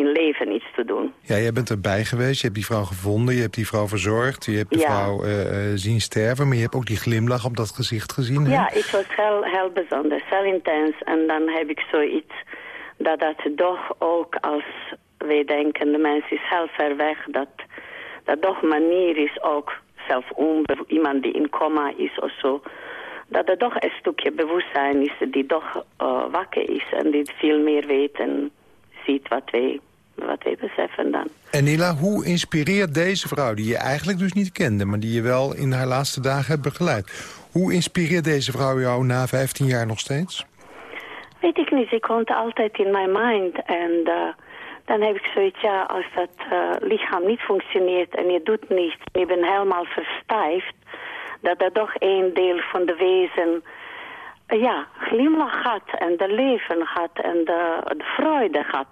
In leven iets te doen. Ja, jij bent erbij geweest, je hebt die vrouw gevonden, je hebt die vrouw verzorgd... je hebt de Ja. vrouw eh, eh, zien sterven, maar je hebt ook die glimlach op dat gezicht gezien. hè? Ja, het was heel, heel bijzonder, heel intens. En dan heb ik zoiets dat dat toch ook als wij denken, de mens is heel ver weg, dat dat toch manier is ook, zelfs onbe- iemand die in coma is of zo, dat er toch een stukje bewustzijn is die toch eh, wakker is en die veel meer weet en ziet wat wij, wat wij beseffen dan. En Nila, hoe inspireert deze vrouw, die je eigenlijk dus niet kende... maar die je wel in haar laatste dagen hebt begeleid... hoe inspireert deze vrouw jou na 15 jaar nog steeds? Weet ik niet, ze komt altijd in mijn mind. En eh, dan heb ik zoiets, ja, als dat eh, lichaam niet functioneert en je doet niets, en je bent helemaal verstijfd, dat er toch een deel van de wezen, eh, ja, glimlach had en de leven had en de, de vreugde had.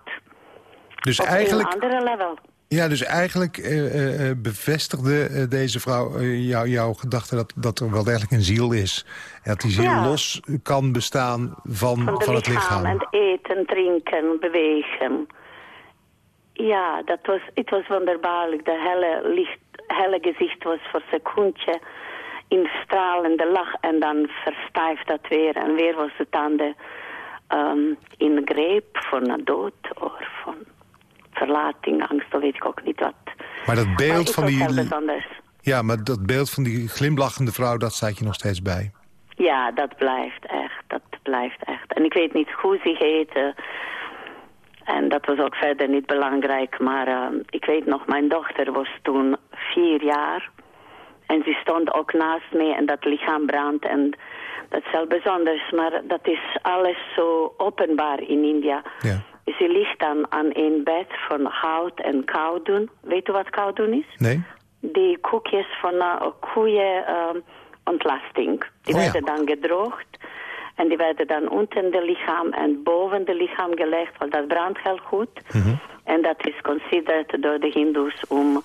Dus Op eigenlijk, een andere level. Ja, dus eigenlijk eh, eh, eh, bevestigde deze vrouw jou, jouw gedachte... Dat, dat er wel degelijk een ziel is. En dat die ziel Ja. los kan bestaan van, Van, van het lichaam, en eten, drinken, bewegen. Ja, dat was, het was wonderbaarlijk. De hele, licht, hele gezicht was voor een secondje in stralende lach en dan verstijft dat weer. En weer was het aan de ehm, in greep van een dood of van verlating, angst, dat weet ik ook niet wat. Maar dat beeld van die... Ja, maar dat beeld van die glimlachende vrouw, dat staat je nog steeds bij. Ja, dat blijft echt. Dat blijft echt. En ik weet niet hoe ze heette. En dat was ook verder niet belangrijk. Maar eh, ik weet nog, mijn dochter was toen vier jaar. En ze stond ook naast me en dat lichaam brandt. En dat is heel bijzonders. Maar dat is alles zo openbaar in India. Ja. Ze ligt dan aan een bed van hout en koudoen. Weet u wat koudoen is? Nee? die koekjes van uh, koeien ehm, ontlasting. Die Oh ja. werden dan gedroogd. En die werden dan onder de lichaam en boven de lichaam gelegd, want dat brandt heel goed. Mhm. En dat is considered door de hindoes om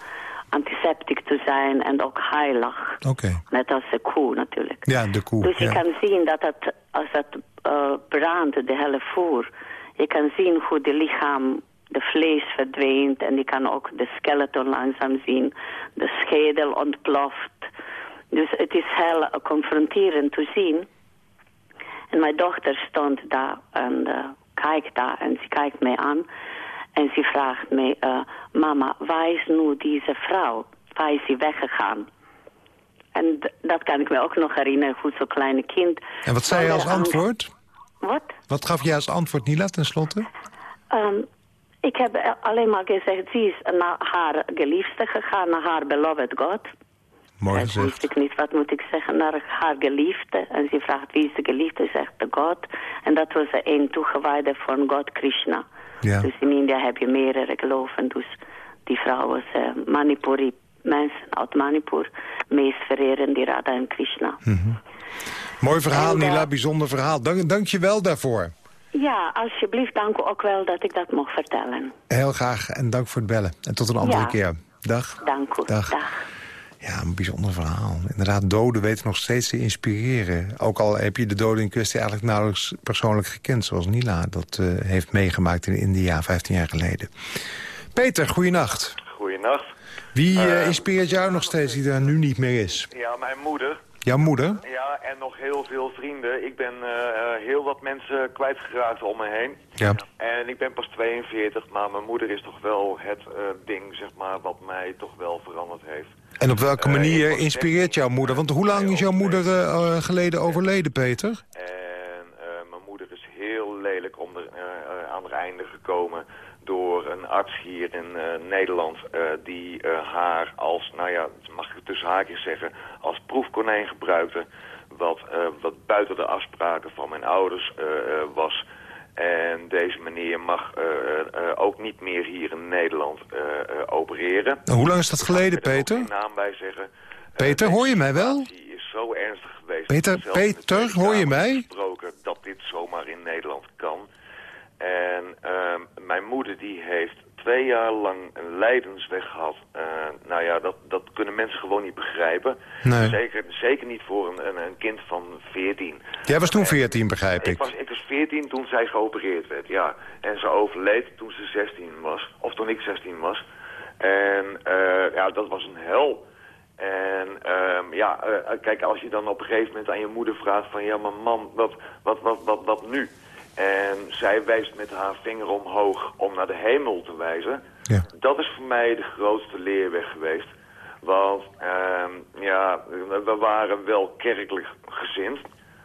antiseptiek te zijn en ook heilig. Oké. Net als de koe natuurlijk. Ja, de koe. Dus je ja. kan zien dat het, als dat eh, brandt, de hele voer, je kan zien hoe de lichaam, de vlees verdwijnt en je kan ook de skeleton langzaam zien, de schedel ontploft. Dus het is heel eh, confronterend te zien. En mijn dochter stond daar en eh, kijkt daar en ze kijkt mij aan en ze vraagt mij, eh, mama, waar is nu deze vrouw? Waar is ze weggegaan? En dat kan ik me ook nog herinneren, hoe zo'n kleine kind. En wat zei je als antwoord? Wat? Wat gaf jij als antwoord, Nila, tenslotte? Ehm, ik heb eh, alleen maar gezegd, ze is naar haar geliefde gegaan, naar haar beloved God. Mooi En toen wist ik niet, wat moet ik zeggen, naar haar geliefde. En ze vraagt, wie is de geliefde? Zegt de God. En dat was een toegewijde van God Krishna. Ja. Dus in India heb je meerdere geloven. Dus die vrouw was eh, Manipuri. Mensen uit Manipur meest vereren die Radha en Krishna. Mooi verhaal, En, eh, Nila, bijzonder verhaal. Dank, dank je wel daarvoor. Ja, alsjeblieft, dank ook wel dat ik dat mocht vertellen. Heel graag en dank voor het bellen. En tot een andere Ja. keer. Dag. Dank u. Dag. Dag. Ja, een bijzonder verhaal. Inderdaad, doden weten nog steeds te inspireren. Ook al heb je de doden in kwestie eigenlijk nauwelijks persoonlijk gekend... zoals Nila dat eh, heeft meegemaakt in India 15 jaar geleden. Peter, goeienacht. Goeienacht. Wie eh, inspireert jou nog steeds die er nu niet meer is? Ja, mijn moeder. Jouw moeder? Ja, en nog heel veel vrienden. Ik ben eh, eh, heel wat mensen kwijtgeraakt om me heen. Ja. En ik ben pas 42, maar mijn moeder is toch wel het eh, ding, zeg maar, wat mij toch wel veranderd heeft. En op welke manier inspireert jouw moeder? Want hoe lang is jouw moeder geleden overleden, Peter? En mijn moeder is heel lelijk om de, aan het einde gekomen door een arts hier in eh, Nederland eh, die eh, haar als, nou ja, mag ik het tussen haakjes zeggen, als proefkonijn gebruikte. Wat, wat buiten de afspraken van mijn ouders was. En deze meneer mag ook niet meer hier in Nederland opereren. En hoe lang is dat geleden, Ik er Peter? geen naam bij zeggen. Peter, hoor je mij wel? situatie is zo ernstig geweest. Peter, Peter, hoor je mij? gesproken dat dit zomaar in Nederland kan. En ehm, mijn moeder die heeft twee jaar lang een lijdensweg gehad. Uh, nou ja, dat, dat kunnen mensen gewoon niet begrijpen. Nee. Zeker, zeker niet voor een, een, een kind van 14. Jij was toen 14, begrijp ik. Ik was, ik was 14 toen zij geopereerd werd, ja. En ze overleed toen ze 16 was. Of toen ik 16 was. En uh, ja, dat was een hel. En um, ja, uh, kijk, als je dan op een gegeven moment aan je moeder vraagt van... ja, maar man, wat, wat, wat, wat, wat nu? En zij wijst met haar vinger omhoog om naar de hemel te wijzen. Ja. Dat is voor mij de grootste leerweg geweest. Want um, ja, we waren wel kerkelijk gezind.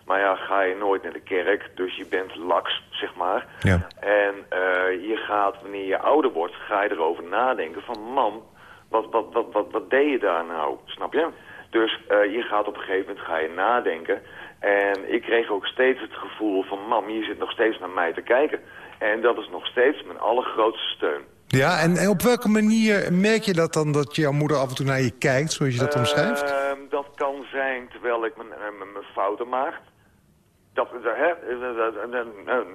Maar ja, ga je nooit naar de kerk, dus je bent laks, zeg maar. Ja. En uh, je gaat, wanneer je ouder wordt, ga je erover nadenken van... man, wat, wat, wat, wat, wat deed je daar nou, snap je? Dus uh, je gaat op een gegeven moment ga je nadenken... En ik kreeg ook steeds het gevoel van, mam, je zit nog steeds naar mij te kijken. En dat is nog steeds mijn allergrootste steun. Ja, en op welke manier merk je dat dan, dat jouw moeder af en toe naar je kijkt, zoals je dat omschrijft? Uh, dat kan zijn terwijl ik mijn, mijn fouten maak. Dat, hè,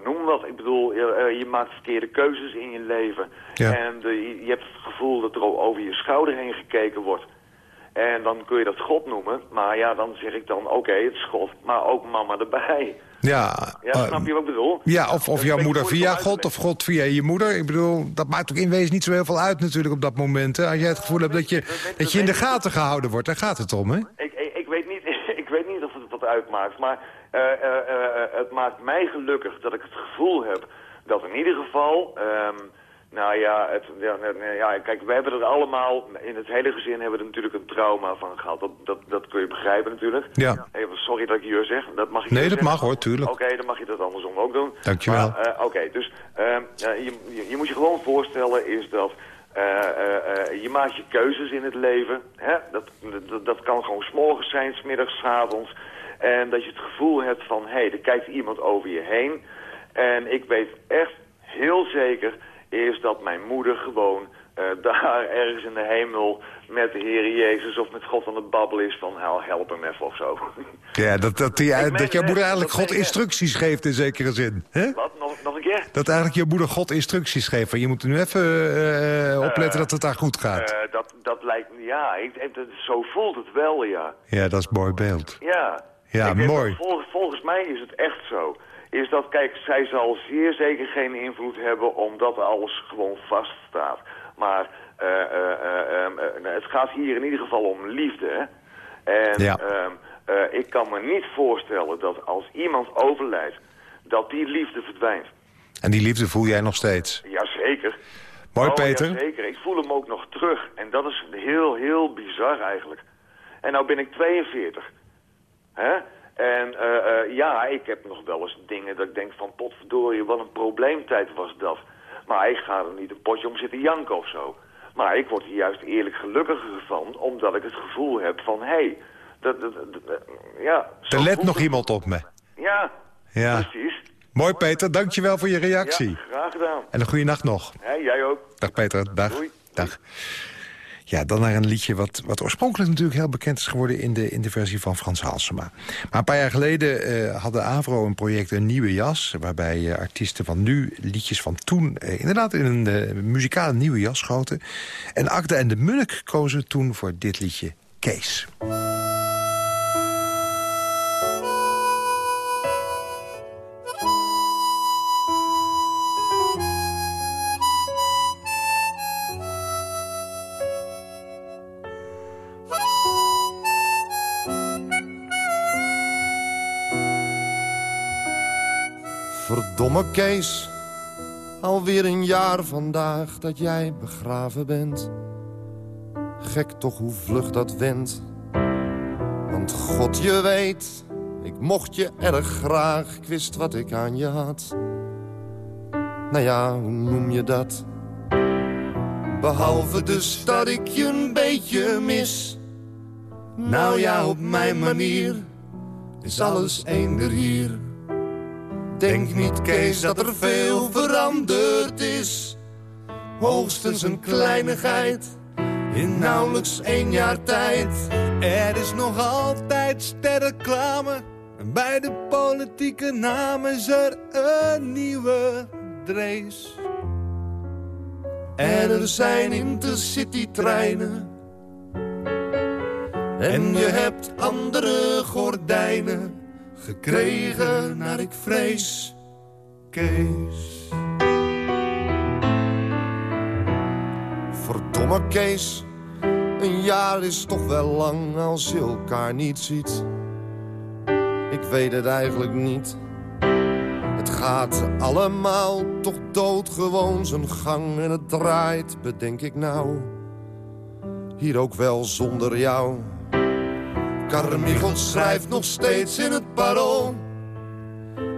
noem wat. Ik bedoel, je, je, maakt verkeerde keuzes in je leven. Ja. En je hebt het gevoel dat er over je schouder heen gekeken wordt. En dan kun je dat God noemen. Maar ja, dan zeg ik dan, oké, okay, het is God, maar ook mama erbij. Ja, ja snap je wat ik bedoel? Ja, of, of jouw moeder via God, of God via je moeder. Ik bedoel, dat maakt ook in wezen niet zo heel veel uit natuurlijk op dat moment. Hè? Als jij het gevoel hebt dat je, dat je in de gaten gehouden wordt, daar gaat het om, hè? Ik, ik, ik weet, niet, ik weet niet of het wat uitmaakt, maar uh, uh, het maakt mij gelukkig dat ik het gevoel heb dat in ieder geval... Um, nou ja, het, ja, ja, kijk, we hebben er allemaal, in het hele gezin hebben we er natuurlijk een trauma van gehad. Dat, dat, dat kun je begrijpen natuurlijk. Ja. Even, sorry dat ik je zeg, dat mag ik Nee, dat zeggen. mag hoor, tuurlijk. Oké, okay, dan mag je dat andersom ook doen. Dankjewel. Uh, Oké, okay, dus uh, je, je, je, moet je gewoon voorstellen is dat uh, je maakt je keuzes in het leven. Hè? Dat, dat, dat kan gewoon s'morgens zijn, smiddags, s avonds. En dat je het gevoel hebt van, hé, hey, er kijkt iemand over je heen. En ik weet echt heel zeker is dat mijn moeder gewoon uh, daar ergens in de hemel met de Heer Jezus of met God aan het babbelen is van nou, help hem even of zo. Ja, dat, dat, die, dat jouw moeder eigenlijk God instructies geeft in zekere zin. Hè? Wat? Nog, nog een keer? Dat eigenlijk je moeder God instructies geeft. Van, je moet nu even uh, opletten uh, dat het daar goed gaat. dat, dat lijkt me, ja, ik, zo voelt het wel, ja. Ja, dat is mooi beeld. Ja. Ja, ik mooi. Volgens, volgens mij is het echt zo is dat, kijk, zij zal zeer zeker geen invloed hebben omdat alles gewoon vaststaat. Maar uh, uh, uh, het gaat hier in ieder geval om liefde. Hè? En ja. ik kan me niet voorstellen dat als iemand overlijdt, dat die liefde verdwijnt. En die liefde voel jij nog steeds? Jazeker. Mooi, oh, Peter. Jazeker. Ik voel hem ook nog terug. En dat is heel, heel bizar eigenlijk. En nou ben ik 42. Hè? En uh, uh, ja, ik heb nog wel eens dingen dat ik denk van potverdorie, wat een probleemtijd was dat. Maar ik ga er niet een potje om zitten janken of zo. Maar ik word hier juist eerlijk gelukkiger van, omdat ik het gevoel heb van, hé, hey, dat, dat, dat, ja... Er let nog iemand op me. Ja, ja, precies. Mooi Peter, dankjewel voor je reactie. Ja, graag gedaan. En een goede nacht nog. Ja, jij ook. Dag Peter, dag. Doei. Dag. Ja, dan naar een liedje wat, wat oorspronkelijk natuurlijk heel bekend is geworden... in de, in de versie van Frans Halsema. Maar een paar jaar geleden uh, had de AVRO een project Een Nieuwe Jas... waarbij uh, artiesten van nu liedjes van toen... Uh, inderdaad in een muzikale nieuwe jas schoten. En Akda en de Munnik kozen toen voor dit liedje Kees. Verdomme Kees, alweer een jaar vandaag dat jij begraven bent. Gek toch hoe vlug dat went. Want God je weet, ik mocht je erg graag, ik wist wat ik aan je had. Nou ja, hoe noem je dat? Behalve dus dat ik je een beetje mis. Nou ja, op mijn manier is alles eender hier. Denk niet, Kees, dat er veel veranderd is. Hoogstens een kleinigheid in nauwelijks één jaar tijd. Er is nog altijd sterreclame. En bij de politieke naam is er een nieuwe Drees. En er zijn intercity-treinen. En je hebt andere gordijnen gekregen naar ik vrees, Kees. Verdomme Kees, een jaar is toch wel lang als je elkaar niet ziet. Ik weet het eigenlijk niet. Het gaat allemaal toch doodgewoon zijn gang en het draait, bedenk ik nou. Hier ook wel zonder jou. Carmichael schrijft nog steeds in het parool.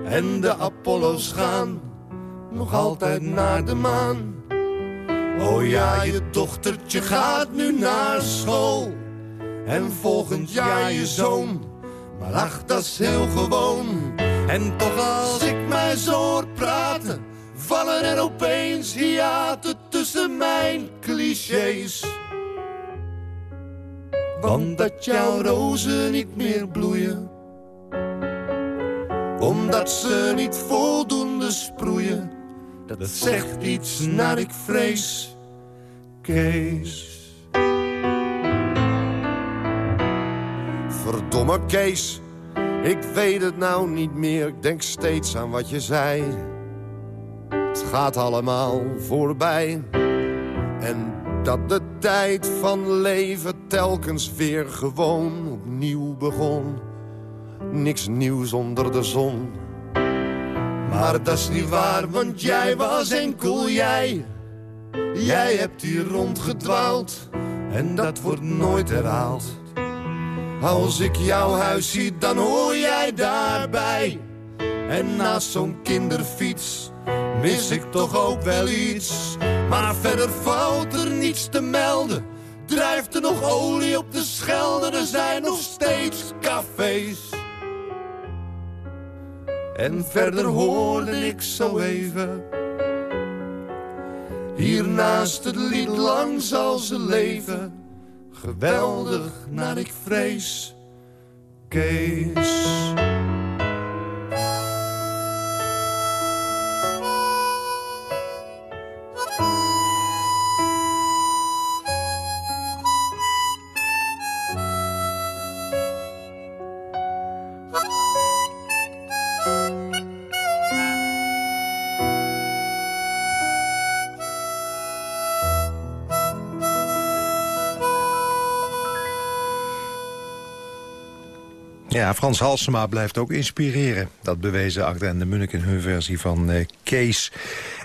En de Apollo's gaan nog altijd naar de maan. Oh ja, je dochtertje gaat nu naar school. En volgend jaar je zoon. Maar ach, dat is heel gewoon. En toch als ik mij zo hoor praten... vallen er opeens hiaten tussen mijn clichés. Want dat jouw rozen niet meer bloeien. Omdat ze niet voldoende sproeien. Dat zegt iets naar ik vrees, Kees. Verdomme Kees, ik weet het nou niet meer. Ik denk steeds aan wat je zei. Het gaat allemaal voorbij. En dat de tijd van leven telkens weer gewoon opnieuw begon. Niks nieuws onder de zon. Maar dat is niet waar, want jij was enkel jij. Jij hebt hier rondgedwaald en dat wordt nooit herhaald. Als ik jouw huis zie, dan hoor jij daarbij. En naast zo'n kinderfiets mis ik toch ook wel iets. Maar verder valt er niets te melden. Drijft er nog olie op de Schelde, er zijn nog steeds cafés. En verder hoorde ik zo even. Hiernaast het lied lang zal ze leven. Geweldig naar ik vrees, Kees. Ja, Frans Halsema blijft ook inspireren. Dat bewezen Agda en de Munnik in hun versie van uh, Kees.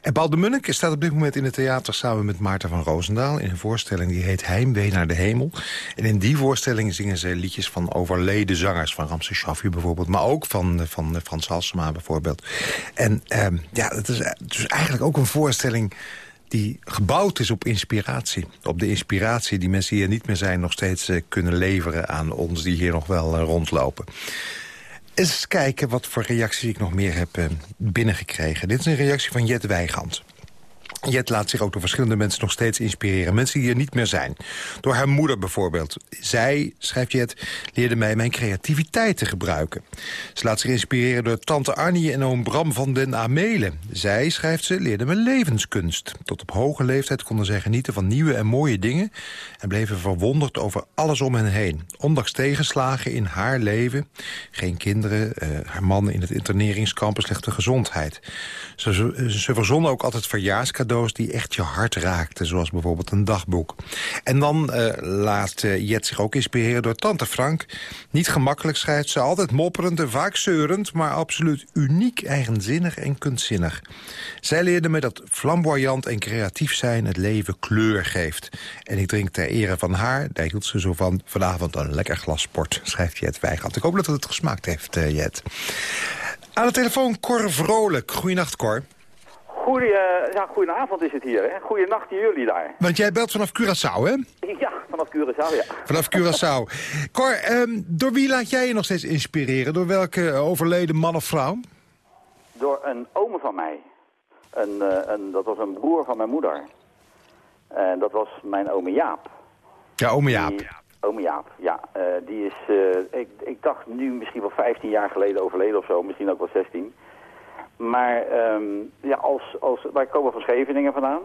En Paul de Munnik staat op dit moment in het theater... samen met Maarten van Roosendaal in een voorstelling die heet Heimwee naar de Hemel. En in die voorstelling zingen ze liedjes van overleden zangers... van Ramse Shaffi bijvoorbeeld, maar ook van, van Frans Halsema bijvoorbeeld. En uh, ja, het is dus eigenlijk ook een voorstelling die gebouwd is op inspiratie. Op de inspiratie die mensen die er niet meer zijn... nog steeds uh, kunnen leveren aan ons die hier nog wel uh, rondlopen. Eens kijken wat voor reacties ik nog meer heb uh, binnengekregen. Dit is een reactie van Jet Weigand. Jet laat zich ook door verschillende mensen nog steeds inspireren. Mensen die er niet meer zijn. Door haar moeder bijvoorbeeld. Zij, schrijft Jet, leerde mij mijn creativiteit te gebruiken. Ze laat zich inspireren door tante Arnie en oom Bram van den Amelen. Zij, schrijft ze, leerde me levenskunst. Tot op hoge leeftijd konden zij genieten van nieuwe en mooie dingen... en bleven verwonderd over alles om hen heen. Ondanks tegenslagen in haar leven. Geen kinderen, uh, haar man in het interneringskamp, slechte gezondheid. Ze, verzonnen ook altijd verjaarscadeaus die echt je hart raakten. Zoals bijvoorbeeld een dagboek. En dan uh, laat uh, Jet zich ook inspireren door tante Frank. Niet gemakkelijk schrijft ze, altijd mopperend en vaak zeurend... maar absoluut uniek, eigenzinnig en kunstzinnig. Zij leerde me dat flamboyant en creatief zijn het leven kleur geeft. En ik drink ter ere van haar, daar hield ze zo van... vanavond een lekker glas sport, schrijft Jet Weigand. Ik hoop dat het gesmaakt heeft, uh, Jet. Aan de telefoon Cor Vrolijk. Goeienacht, Cor. Goeie, ja, goedenavond is het hier, hè. Goeienacht jullie daar. Want jij belt vanaf Curaçao, hè? Ja, vanaf Curaçao, ja. Vanaf Curaçao. Cor, um, door wie laat jij je nog steeds inspireren? Door welke overleden man of vrouw? Door een oom van mij. Een, uh, een, dat was een broer van mijn moeder. En dat was mijn ome Jaap. Ja, ome Jaap. Die, ome Jaap, ja. Uh, die is, uh, ik, ik dacht nu misschien wel 15 jaar geleden overleden of zo. Misschien ook wel 16. Maar um, ja, als, als, wij komen van Scheveningen vandaan.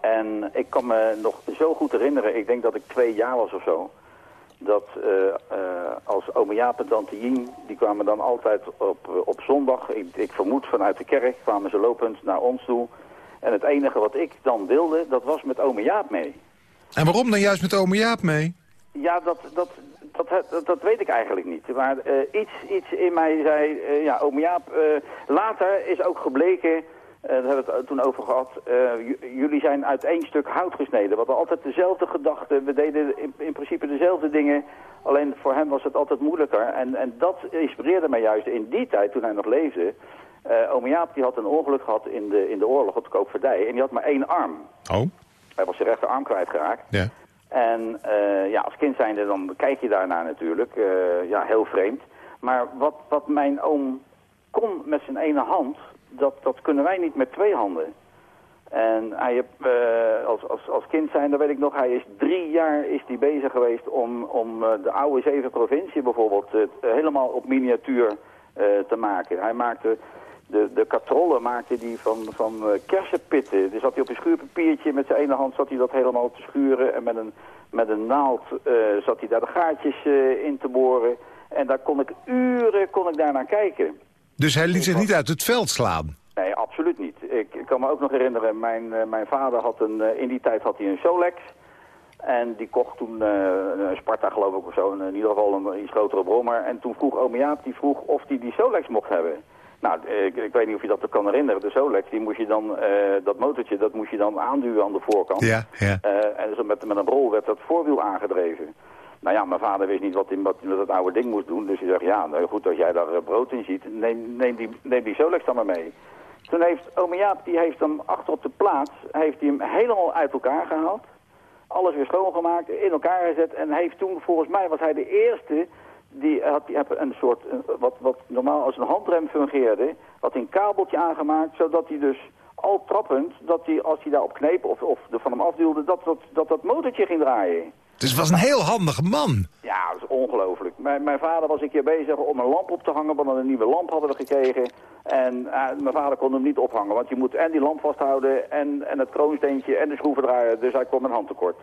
En ik kan me nog zo goed herinneren, ik denk dat ik twee jaar was of zo... dat eh, eh, als ome Jaap en tante Jien, die kwamen dan altijd op, op zondag... Ik, ik vermoed vanuit de kerk, kwamen ze lopend naar ons toe... En het enige wat ik dan wilde, dat was met ome Jaap mee. En waarom dan juist met ome Jaap mee? Ja, dat, dat, dat, dat, dat weet ik eigenlijk niet. Maar eh, iets, iets in mij zei, uh, ja, ome Jaap... Uh, later is ook gebleken, daar hebben we het toen over gehad... jullie zijn uit één stuk hout gesneden. We hadden altijd dezelfde gedachten. We deden in, in, principe dezelfde dingen. Alleen voor hem was het altijd moeilijker. En, en dat inspireerde mij juist in die tijd, toen hij nog leefde... Uh, ome Jaap die had een ongeluk gehad in de, in de oorlog op de Koopvaardij. En die had maar één arm. Oh. Hij was zijn rechterarm kwijtgeraakt. Ja. En uh, ja, als kind zijnde dan kijk je daarnaar natuurlijk. Uh, ja, heel vreemd. Maar wat, wat mijn oom kon met zijn ene hand, dat, dat kunnen wij niet met twee handen. En hij heb, uh, als, als, als kind zijnde weet ik nog, hij is drie jaar is die bezig geweest om, om de oude zeven provincie bijvoorbeeld helemaal op miniatuur te maken. Hij maakte de, de katrollen maakte hij van, van uh, kersenpitten. Dus zat hij op een schuurpapiertje, met zijn ene hand zat hij dat helemaal te schuren. En met een, met een naald uh, zat hij daar de gaatjes uh, in te boren. En daar kon ik uren kon ik daar naar kijken. Dus hij liet zich niet uit het veld slaan? Nee, absoluut niet. Ik, ik kan me ook nog herinneren, mijn, mijn vader had een, in die tijd had hij een Solex. En die kocht toen een Sparta geloof ik of zo, in ieder geval een iets grotere brommer. En toen vroeg ome Jaap, die vroeg of hij die Solex mocht hebben. Nou, ik, ik, weet niet of je dat kan herinneren. De Solex, die moest je dan, uh, dat motortje, dat moest je dan aanduwen aan de voorkant. Ja, ja. Uh, en zo met, met een rol werd dat voorwiel aangedreven. Nou ja, mijn vader wist niet wat hij met dat oude ding moest doen. Dus hij zegt, ja, nou goed, als jij daar brood in ziet, neem, neem, die, neem die Solex dan maar mee. Toen heeft ome Jaap, die heeft hem achter op de plaats, heeft hij hem helemaal uit elkaar gehaald. Alles weer schoongemaakt, in elkaar gezet. En heeft toen, volgens mij was hij de eerste die had, die had een soort, wat, wat normaal als een handrem fungeerde, had hij een kabeltje aangemaakt, zodat hij dus al trappend, dat hij als hij daarop kneep of, of er van hem afduwde, dat dat, dat dat motortje ging draaien. Dus het was een heel handige man. Ja, dat is ongelooflijk. Mijn, mijn vader was een keer bezig om een lamp op te hangen, want een nieuwe lamp hadden we gekregen. En uh, mijn vader kon hem niet ophangen, want je moet en die lamp vasthouden en, en het kroonsteentje en de schroeven draaien, dus hij kwam een hand tekort.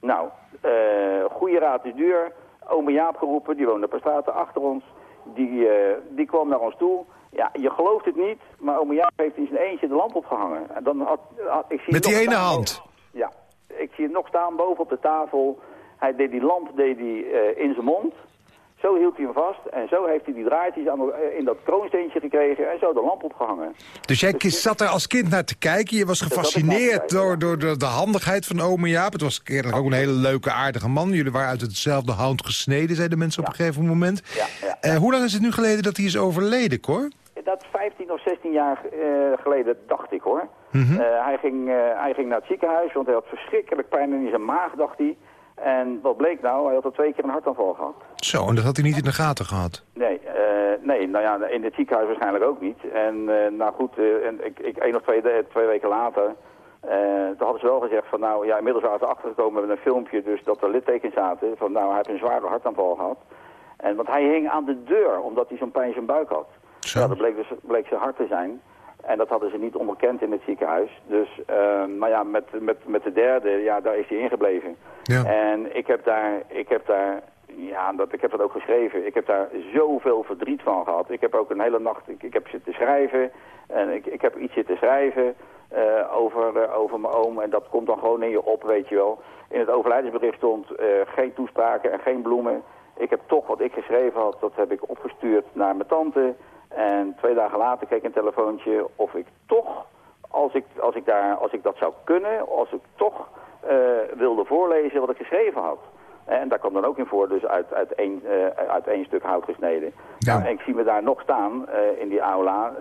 Nou, uh, goede raad is duur ome Jaap geroepen, die woonde paar straten achter ons. Die, uh, die kwam naar ons toe. Ja, je gelooft het niet, maar ome Jaap heeft in zijn eentje de lamp opgehangen. En dan had, had, ik zie Met die ene hand? Ja, ik zie hem nog staan boven op de tafel. Hij deed die lamp deed die, uh, in zijn mond. Zo hield hij hem vast en zo heeft hij die draadjes aan, in dat kroonsteentje gekregen en zo de lamp opgehangen. Dus jij dus, zat er als kind naar te kijken, je was gefascineerd door, door, door de handigheid van ome Jaap. Het was ook een hele leuke, aardige man. Jullie waren uit hetzelfde hout gesneden, zeiden mensen op een gegeven moment. Uh, hoe lang is het nu geleden dat hij is overleden, Cor? Dat 15 of 16 jaar uh, geleden, dacht ik hoor. Mm -hmm. uh, hij, ging, hij ging naar het ziekenhuis, want hij had verschrikkelijk pijn in zijn maag, dacht hij. En wat bleek nou? Hij had al twee keer een hartaanval gehad. Zo, en dat had hij niet in de gaten gehad? Nee, uh, nee nou ja, in het ziekenhuis waarschijnlijk ook niet. En uh, nou goed, uh, en ik, ik, één of twee, twee weken later... toen hadden ze wel gezegd van nou, ja, inmiddels waren ze achtergekomen met een filmpje... dus dat er littekens zaten van nou, hij heeft een zware hartaanval gehad. En, want hij hing aan de deur, omdat hij zo'n pijn in zijn buik had. Zo. Ja, dat bleek, dus, bleek zijn hart te zijn. En dat hadden ze niet onderkend in het ziekenhuis. Dus, uh, maar ja, met, met, met de derde, ja, daar is hij ingebleven. Ja. En ik heb daar, ik heb daar, ja, dat, ik heb dat ook geschreven. Ik heb daar zoveel verdriet van gehad. Ik heb ook een hele nacht, ik, ik heb zitten schrijven. En ik, ik heb iets zitten schrijven uh, over, uh, over mijn oom. En dat komt dan gewoon in je op, weet je wel. In het overlijdensbericht stond uh, geen toespraken en geen bloemen. Ik heb toch wat ik geschreven had, dat heb ik opgestuurd naar mijn tante... En twee dagen later kreeg ik een telefoontje of ik toch, als ik, als ik, daar, als ik dat zou kunnen, als ik toch uh, wilde voorlezen wat ik geschreven had. En daar kwam dan ook in voor, dus uit, uit, één, uh, uit één stuk hout gesneden. Ja. En ik zie me daar nog staan uh, in die aula.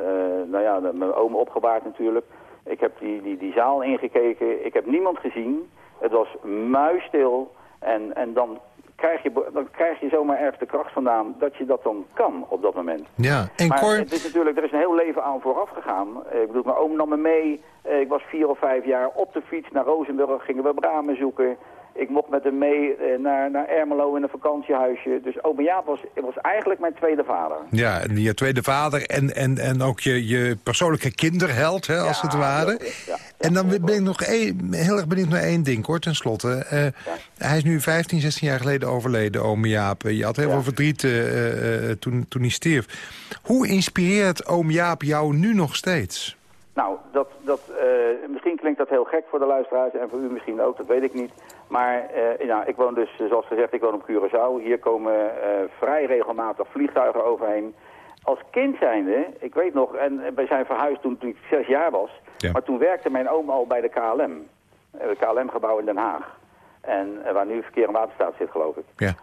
nou ja, mijn oom opgebaard natuurlijk. Ik heb die, die, die zaal ingekeken. Ik heb niemand gezien. Het was muisstil. En, en dan krijg je, dan krijg je zomaar ergens de kracht vandaan dat je dat dan kan op dat moment. Ja, en maar Cor... het is natuurlijk, er is een heel leven aan vooraf gegaan. Ik bedoel, mijn oom nam me mee. Ik was vier of vijf jaar op de fiets naar Rozenburg, gingen we bramen zoeken. Ik mocht met hem mee eh, naar, naar Ermelo in een vakantiehuisje. Dus oma Jaap was, was eigenlijk mijn tweede vader. Ja, en je tweede vader en, en, en ook je, je persoonlijke kinderheld, hè, als het ware. en dan ben ik nog heel erg benieuwd naar één ding, hoor, tenslotte. Uh, Hij is nu 15, 16 jaar geleden overleden, ome Jaap. Je had heel veel verdriet uh, toen, toen hij stierf. Hoe inspireert oom Jaap jou nu nog steeds? Nou, dat, dat, misschien klinkt dat heel gek voor de luisteraars en voor u misschien ook, dat weet ik niet. Maar ja, ik woon dus, zoals gezegd, ik woon op Curaçao. Hier komen uh, vrij regelmatig vliegtuigen overheen. Als kind zijnde, ik weet nog, en wij zijn verhuisd toen, toen ik zes jaar was. Ja. Maar toen werkte mijn oom al bij de KLM. Het KLM-gebouw in Den Haag. En waar nu verkeer en waterstaat zit, geloof ik. Ja.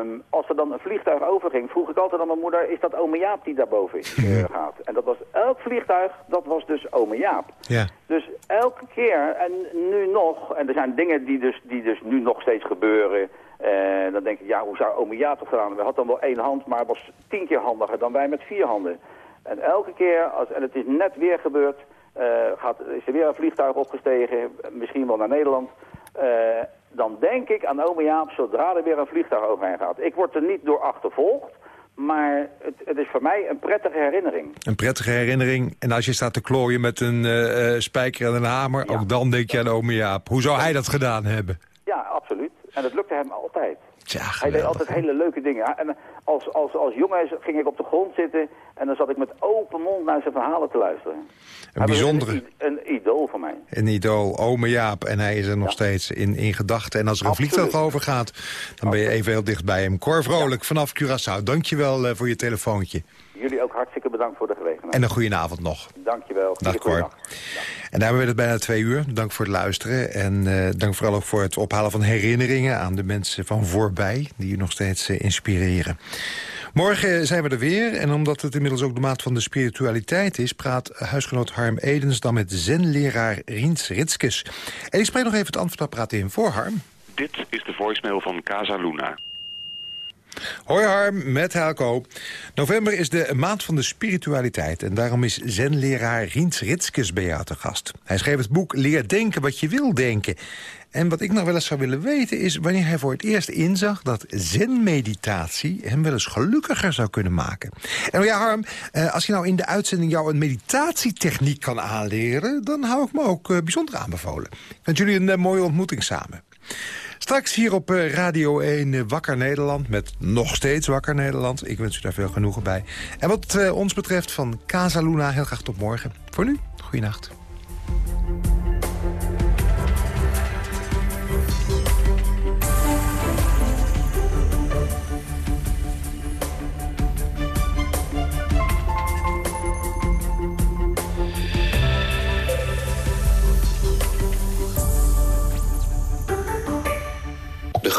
Um, als er dan een vliegtuig overging, vroeg ik altijd aan mijn moeder... is dat ome Jaap die daarboven uh, gaat? En dat was elk vliegtuig, dat was dus ome Jaap. Ja. Dus elke keer, en nu nog... en er zijn dingen die dus, die dus nu nog steeds gebeuren... Uh, dan denk ik, ja, hoe zou ome Jaap toch gedaan hebben? Hij had dan wel één hand, maar was tien keer handiger dan wij met vier handen. En elke keer, als, en het is net weer gebeurd... Uh, gaat, is er weer een vliegtuig opgestegen, misschien wel naar Nederland... Uh, dan denk ik aan ome Jaap zodra er weer een vliegtuig overheen gaat. Ik word er niet door achtervolgd, maar het, het, is voor mij een prettige herinnering. Een prettige herinnering. En als je staat te klooien met een uh, spijker en een hamer, ja. ook dan denk je aan ome Jaap. Hoe zou hij dat gedaan hebben? Ja, absoluut. En het lukte hem altijd. Hij deed altijd hele leuke dingen. En als, als, als jongen ging ik op de grond zitten en dan zat ik met open mond naar zijn verhalen te luisteren. Een hij bijzondere... Een, een, idool voor mij. Een idool, ome Jaap. En hij is er nog ja. steeds in, in gedachten. En als er een vliegtuig overgaat, dan ben je even heel dicht bij hem. Cor Vrolijk ja. vanaf Curaçao. Dankjewel uh, voor je telefoontje. Jullie ook hartstikke bedankt voor de gelegenheid. En een goede avond nog. Dankjewel. Dag Cor. En daar hebben we het bijna twee uur. Dank voor het luisteren. En uh, dank vooral ook voor het ophalen van herinneringen aan de mensen van voorbij. Die je nog steeds uh, inspireren. Morgen zijn we er weer. En omdat het inmiddels ook de maand van de spiritualiteit is... praat huisgenoot Harm Edens dan met zenleraar Riens Ritskes. En ik spreek nog even het antwoordapparaat in voor Harm. Dit is de voicemail van Casa Luna. Hoi Harm, met Helco. November is de maand van de spiritualiteit... en daarom is zenleraar Riens Ritskes bij jou te gast. Hij schreef het boek Leer denken wat je wil denken. En wat ik nog wel eens zou willen weten is... wanneer hij voor het eerst inzag dat zenmeditatie... hem wel eens gelukkiger zou kunnen maken. En ja, Harm, als je nou in de uitzending jou een meditatietechniek kan aanleren... dan hou ik me ook bijzonder aanbevolen. Ik wens jullie een mooie ontmoeting samen. Straks hier op Radio 1 Wakker Nederland met nog steeds Wakker Nederland. Ik wens u daar veel genoegen bij. En wat uh, ons betreft van Casa Luna heel graag tot morgen. Voor nu, goeienacht.